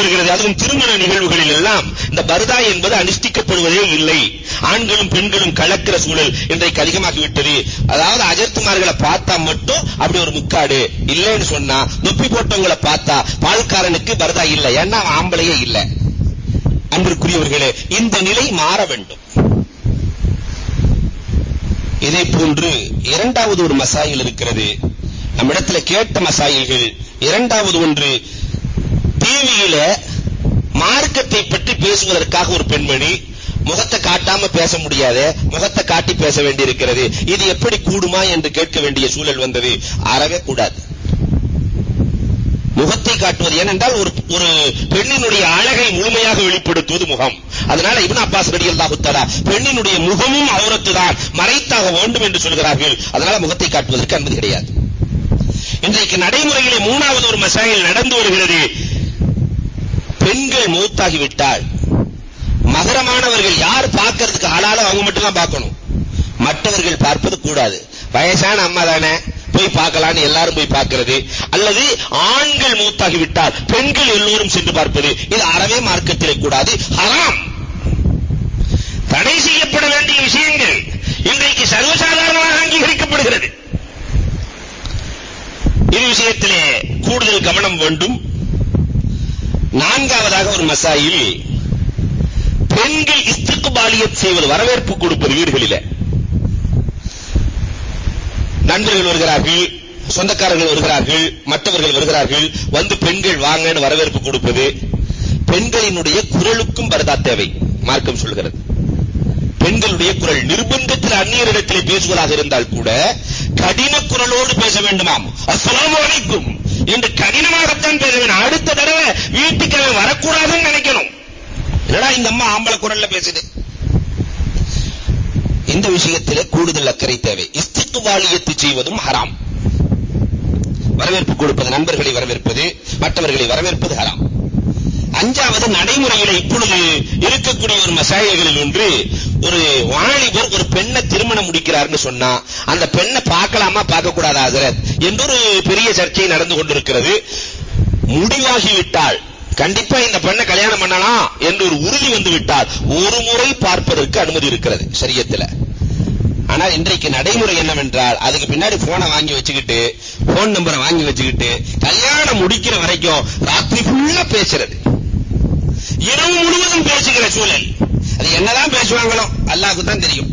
வருகிறது. அதுவும் திருமண நிகழ்வுகளில் எல்லாம் இந்த பர்தா என்பது அனுஷ்டிக்கப்படுவதே இல்லை. ஆண்களும் பெண்களும் கலக்கிற சூழல் இன்றைக்கு அதிகமாகிவிட்டது. அதாவது அஜர்த்துமார்களை பார்த்தா மட்டும் அப்படி ஒரு முக்காடு இல்லைன்னு சொன்னா தொப்பி போட்டவங்களை பார்த்தா பால்காரனுக்கு பர்தா இல்லை. ஏன்னா அவன் ஆம்பளையே இல்லை. அன்பிற்குரியவர்களே இந்த நிலை மாற வேண்டும். இதே போன்று இரண்டாவது ஒரு மசாயில் இருக்கிறது. நம்மிடத்துல கேட்ட மசாயில்கள் இரண்டாவது ஒன்று டிவியில மார்க்கத்தை பற்றி பேசுவதற்காக ஒரு பெண்மணி முகத்தை காட்டாம பேச முடியாது முகத்தை காட்டி பேச வேண்டியிருக்கிறது. இது எப்படி கூடுமா என்று கேட்க வேண்டிய சூழல் வந்தது. அறவே கூடாது. முகத்தை காட்டுவது ஏனென்றால் ஒரு ஒரு பெண்ணினுடைய அழகை முழுமையாக வெளிப்படுத்துவது முகம். அதனால இப்னு அப்பாஸ் ரலியல்லாஹு தஆலா பெண்ணினுடைய முகமும் அவுரத்து தான் மறைத்தாக வேண்டும் என்று சொல்கிறார்கள். அதனால முகத்தை காட்டுவதற்கு அனுமதி கிடையாது. இன்றைக்கு நடைமுறையிலே மூணாவது ஒரு மசாயில் நடந்து வருகிறது. பெண்கள் மூத்தாகிவிட்டால் மகரமானவர்கள் யார் பார்க்கிறதுக்கு ஆளாலும் அவங்க மட்டும் தான் பார்க்கணும். மற்றவர்கள் பார்ப்பது கூடாது. வயசான அம்மா தானே போய் பார்க்கலான்னு எல்லாரும் போய் பார்க்கிறது. அல்லது ஆண்கள் மூத்தாகிவிட்டால் பெண்கள் எல்லோரும் சென்று பார்ப்பது. இது அறவே மார்க்கத்திலே கூடாது. ஹராம்! தடை செய்யப்பட வேண்டிய விஷயங்கள் இன்றைக்கு சர்வசாதாரணமாக அங்கீகரிக்கப்படுகிறது. இது விஷயத்திலே கூடுதல் கவனம் வேண்டும். நான்காவதாக ஒரு மசாயில். பெண்கள் இஸ்திக்பாலியத் செய்வது வரவேற்பு கொடுப்பது வீடுகளில. நண்பர்கள் வருகிறார்கள் சொந்தக்காரர்கள் வருகிறார்கள் மற்றவர்கள் வருகிறார்கள் வந்து பெண்கள் வாங்கன்னு வரவேற்பு கொடுப்பது. பெண்களினுடைய குரலுக்கும் பரதா தேவை மார்க்கம் சொல்கிறது. பெண்களுடைய குரல் நிர்பந்தத்தில் அந்நியரிடத்திலே பேசுவதாக இருந்தால் கூட கடின குரலோடு பேச வேண்டுமாம். அஸ்ஸலாமு அலைக்கும். என்று கடினமாகத்தான் பேச வேண்டும் அடுத்த தடவை வீட்டுக்கு அவன் வரக்கூடாதுன்னு நினைக்கணும். என்னடா இந்த அம்மா ஆம்பளை குரல்ல பேசுது? இந்த விஷயத்திலே கூடுதல் அக்கறை தேவை. இஸ்திக்பாலியத்து செய்வதும் ஹராம். வரவேற்பு கொடுப்பது நண்பர்களை வரவேற்பது மற்றவர்களை வரவேற்பது ஹராம். அஞ்சாவது நடைமுறையில இப்பொழுது இருக்கக்கூடிய ஒரு மசாயல்களில் ஒன்று ஒரு வாலிபர் ஒரு பெண்ணை திருமணம் முடிக்கிறார்னு சொன்னா அந்த பெண்ணை பார்க்கலாமா பார்க்க கூடாதா ஹஜரத் ஒரு பெரிய சர்ச்சை நடந்து கொண்டிருக்கிறது. முடிவாகிவிட்டால் கண்டிப்பா இந்த பெண்ணை கல்யாணம் பண்ணலாம் என்று ஒரு உறுதி வந்து விட்டால் ஒரு முறை பார்ப்பதற்கு அனுமதி இருக்கிறது சரியத்துல. ஆனா இன்றைக்கு நடைமுறை என்னவென்றால் அதுக்கு பின்னாடி போனை வாங்கி வச்சுக்கிட்டு போன் நம்பரை வாங்கி வச்சுக்கிட்டு கல்யாணம் முடிக்கிற வரைக்கும் ராத்திரி ஃபுல்லா பேசுறது. இரவு முழுவதும் பேசுகிற சூழல். அது என்னதான் பேசுவாங்களோ அல்லாஹ்வுக்கு தான் தெரியும்.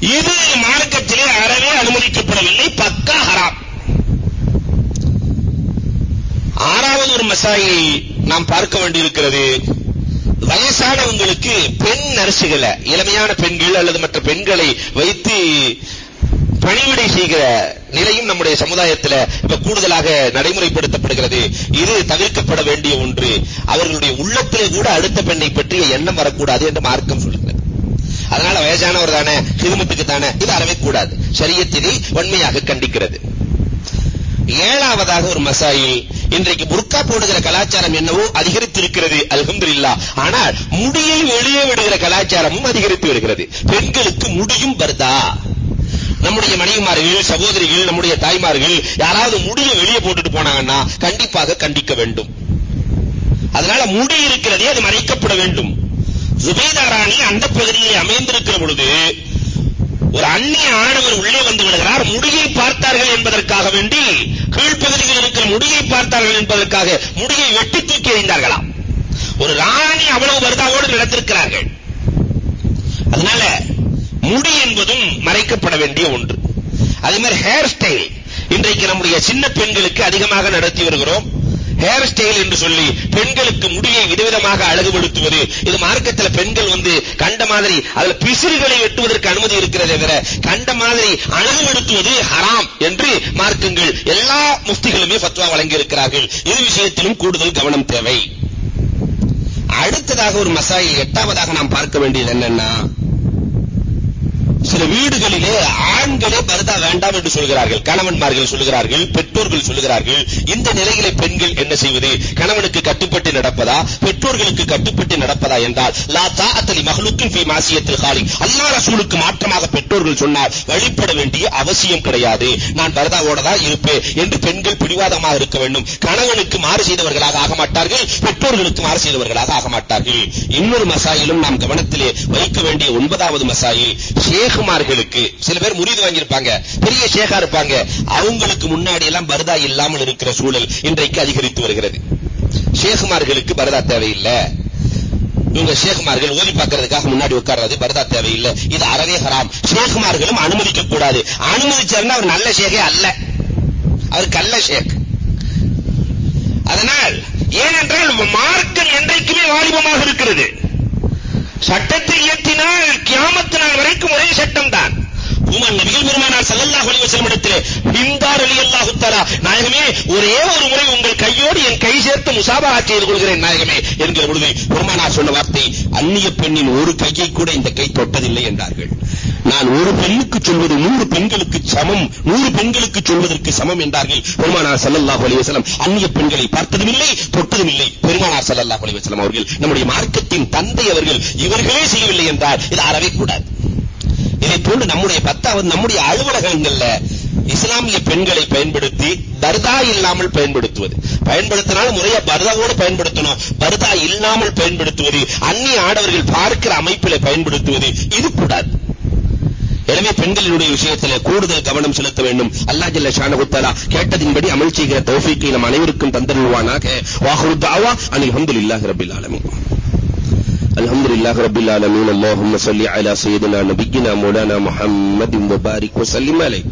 இது மார்க்கத்திலே அறவே அனுமதிக்கப்படவில்லை பக்கா ஹராம். ஆறாவது ஒரு மசாயை நாம் பார்க்க வேண்டியிருக்கிறது வயசானவங்களுக்கு பெண் நரசுகளை இளமையான பெண்கள் அல்லது மற்ற பெண்களை வைத்து பணிவிடை செய்கிற நிலையும் நம்முடைய சமுதாயத்தில் இப்ப கூடுதலாக நடைமுறைப்படுத்தப்படுகிறது. இது தவிர்க்கப்பட வேண்டிய ஒன்று. அவர்களுடைய உள்ளத்திலே கூட அடுத்த பெண்ணை பற்றிய எண்ணம் வரக்கூடாது என்று மார்க்கம் சொல்கிறது. அதனால வயசானவர் தானே சிறுமத்துக்கு தானே இது அறவே கூடாது சரியத்தினை வன்மையாக கண்டிக்கிறது. ஏழாவதாக ஒரு மசாயில் இன்றைக்கு புர்கா போடுகிற கலாச்சாரம் என்னவோ அதிகரித்து இருக்கிறது அல்ஹம்துலில்லாஹ் ஆனால் முடியை வெளியே விடுகிற கலாச்சாரமும் அதிகரித்து வருகிறது. பெண்களுக்கு முடியும் வருதா? நம்முடைய மனைவிமார்கள் சகோதரிகள் நம்முடைய தாய்மார்கள் யாராவது முடியை வெளியே போட்டுட்டு போனாங்கன்னா கண்டிப்பாக கண்டிக்க வேண்டும். அதனால முடி இருக்கிறதே அது மறைக்கப்பட வேண்டும். ஜுபைதா ராணி அந்த பகுதியிலே அமைந்திருக்கிற பொழுது ஒரு அந்நிய ஆடவர் உள்ளே வந்து விடுகிறார். முடியை பார்த்தார்கள் என்பதற்காக வேண்டி கீழ்ப்பகுதியில் இருக்கிற முடியை பார்த்தார்கள் என்பதற்காக முடியை வெட்டி தூக்கி எறிந்தார்களாம். ஒரு ராணி அவ்வளவு வருதாவோடு நடத்திருக்கிறார்கள் அதனால முடி என்பதும் மறைக்கப்பட வேண்டிய ஒன்று. அதே மாதிரி ஹேர் ஸ்டைல் இன்றைக்கு நம்முடைய சின்ன பெண்களுக்கு அதிகமாக நடத்தி வருகிறோம். ஹேர் ஸ்டைல் என்று சொல்லி பெண்களுக்கு முடியை விதவிதமாக அழகுபடுத்துவது இது மார்க்கத்தில் பெண்கள் வந்து கண்ட மாதிரி அதுல பிசிறுகளை வெட்டுவதற்கு அனுமதி இருக்கிறது தவிர கண்ட மாதிரி அழகுபடுத்துவது ஹராம் என்று மார்க்கங்கள் எல்லா முஃப்திகளுமே ஃபத்வா வழங்கி இருக்கிறார்கள் இது விஷயத்திலும் கூடுதல் கவனம் தேவை. அடுத்ததாக ஒரு மசாயில் எட்டாவதாக நாம் பார்க்க வேண்டியது என்னன்னா சில வீடுகளிலே ஆண்களே பரதா என்று சொல்கிறார்கள் கணவன்மார்கள் சொல்கிறார்கள் பெற்றோர்கள் சொல்கிறார்கள் இந்த நிலையிலே பெண்கள் என்ன செய்வது? கணவனுக்கு கட்டுப்பட்டு நடப்பதா? பெற்றோர்களுக்கு கட்டுப்பட்டு நடப்பதா என்றால் லா தாஅத்தலி மஹ்லுக்கின் ஃபீ மாசியத்தில் காலி அல்லாஹ் ரசூலுக்கு மாற்றமாக பெற்றோர்கள் சொன்னார் வழிபட வேண்டிய அவசியம் கிடையாது. நான் வரதாவோட தான் இருப்பேன் என்று பெண்கள் பிடிவாதமாக இருக்க வேண்டும். கணவனுக்கு மாறு செய்தவர்களாக ஆக மாட்டார்கள் பெற்றோர்களுக்கு மாறு செய்தவர்களாக ஆக மாட்டார்கள். இன்னொரு மசாயிலும் நாம் கவனத்திலே வைக்க வேண்டிய ஒன்பதாவது மசாயில் ஷேகுமார்களுக்கு சில பேர் முறிது வாங்கியிருப்பாங்க. பெரிய ஷேகா இருப்பாங்க. அவங்களுக்கு முன்னாடி எல்லாம் பரதா இல்லாமல் இருக்கிற சூழல் இன்றைக்கு அதிகரித்து வருகிறது. ஷேகுமார்களுக்கு பரதா தேவையில்லை. இவங்க ஷேகுமார்கள் ஓதி பார்க்கறதுக்காக முன்னாடி உட்கார்றது பரதா தேவையில்லை. இது அறவே ஹராம். ஷேகுமார்களும் அனுமதிக்க கூடாது. அனுமதிச்சாருன்னா அவர் நல்ல ஷேகே அல்ல. அவர் கல்ல ஷேக். அதனால் ஏனென்றால் மார்க்கம் என்றைக்குமே வாலிபமாக இருக்கிறது. சட்டத்தை இயற்றினால் கியாமத்து நாள் வரைக்கும் ஒரே சட்டம் தான் உமர் நபிகள் பெருமானார் ஸல்லல்லாஹு அலைஹி வஸல்லம் இடத்திலே ஹிந்தார் ரலியல்லாஹு தஆலா நாயகமே ஒரே ஒரு முறை உங்கள் கையோடு என் கை சேர்த்து முசாபஹா செய்து கொள்கிறேன் நாயகமே என்கிற பொழுது பெருமானார் சொன்ன வார்த்தை அந்நிய பெண்ணின் ஒரு கையை கூட இந்த கை தொட்டதில்லை என்றார்கள். நான் ஒரு பெண்ணுக்கு சொல்வது நூறு பெண்களுக்கு சமம் நூறு பெண்களுக்கு சொல்வதற்கு சமம் என்றார்கள் பெருமானார் ஸல்லல்லாஹு அலைஹி வஸல்லம். அந்நிய பெண்களை பார்த்ததும் இல்லை தொட்டதும் இல்லை பெருமானார் ஸல்லல்லாஹு அலைஹி வஸல்லம் அவர்கள். நம்முடைய மார்க்கத்தின் தந்தை அவர்கள் இவர்களே செய்யவில்லை என்றால் இது அறவே கூடாது. இதை போன்று நம்முடைய பத்தாவது நம்முடைய அலுவலகங்கள்ல இஸ்லாமிய பெண்களை பயன்படுத்தி பர்தா இல்லாமல் பயன்படுத்துவது. பயன்படுத்தினால் முறையா பர்தாவோடு பயன்படுத்தணும். பர்தா இல்லாமல் பயன்படுத்துவது அந்நிய ஆடவர்கள் பார்க்கிற அமைப்பில பயன்படுத்துவது இது கூடாது. எனவே பெண்களினுடைய விஷயத்தில் கூடுதல் கவனம் செலுத்த வேண்டும். அல்லாஹ் ஜல்ல ஷானஹு கேட்டதின்படி அமல் செய்கிற தௌஃபீக்கை நம் அனைவருக்கும் தந்தருள்வானாக. வாஹுரு தஅவா அனில் ஹம்துலில்லாஹி ரப்பில் ஆலமீன். الحمد لله رب العالمين اللهم صل على سيدنا نبينا مولانا محمد وبارك وسلم عليه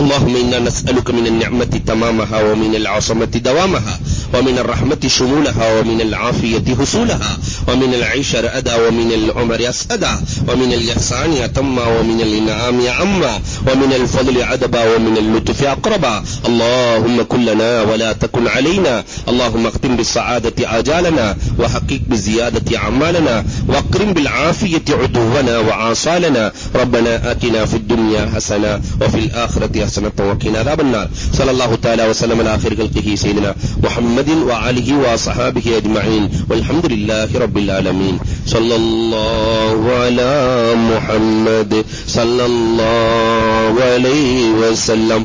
اللهم إنا نسألك من النعمة تمامها ومن العصمة دوامها ومن الرحمة شمولها ومن العافية حصولها ومن العيش رأدا ومن العمر أسأدا ومن الإحسان أتما ومن الإنعام عما ومن الفضل عدبا ومن اللطف أقربا اللهم كلنا ولا تكن علينا اللهم اختم بالسعادة آجالنا وحقق بالزيادة أعمالنا واقرم بالعافية عدونا وعاصالنا ربنا آتنا في الدنيا حسنة وفي الآخرة الله تعالى وسلم آخر خلقه سيدنا محمد وآله وصحابه أجمعين والحمد لله رب العالمين. صلى الله على محمد صلى الله عليه وسلم.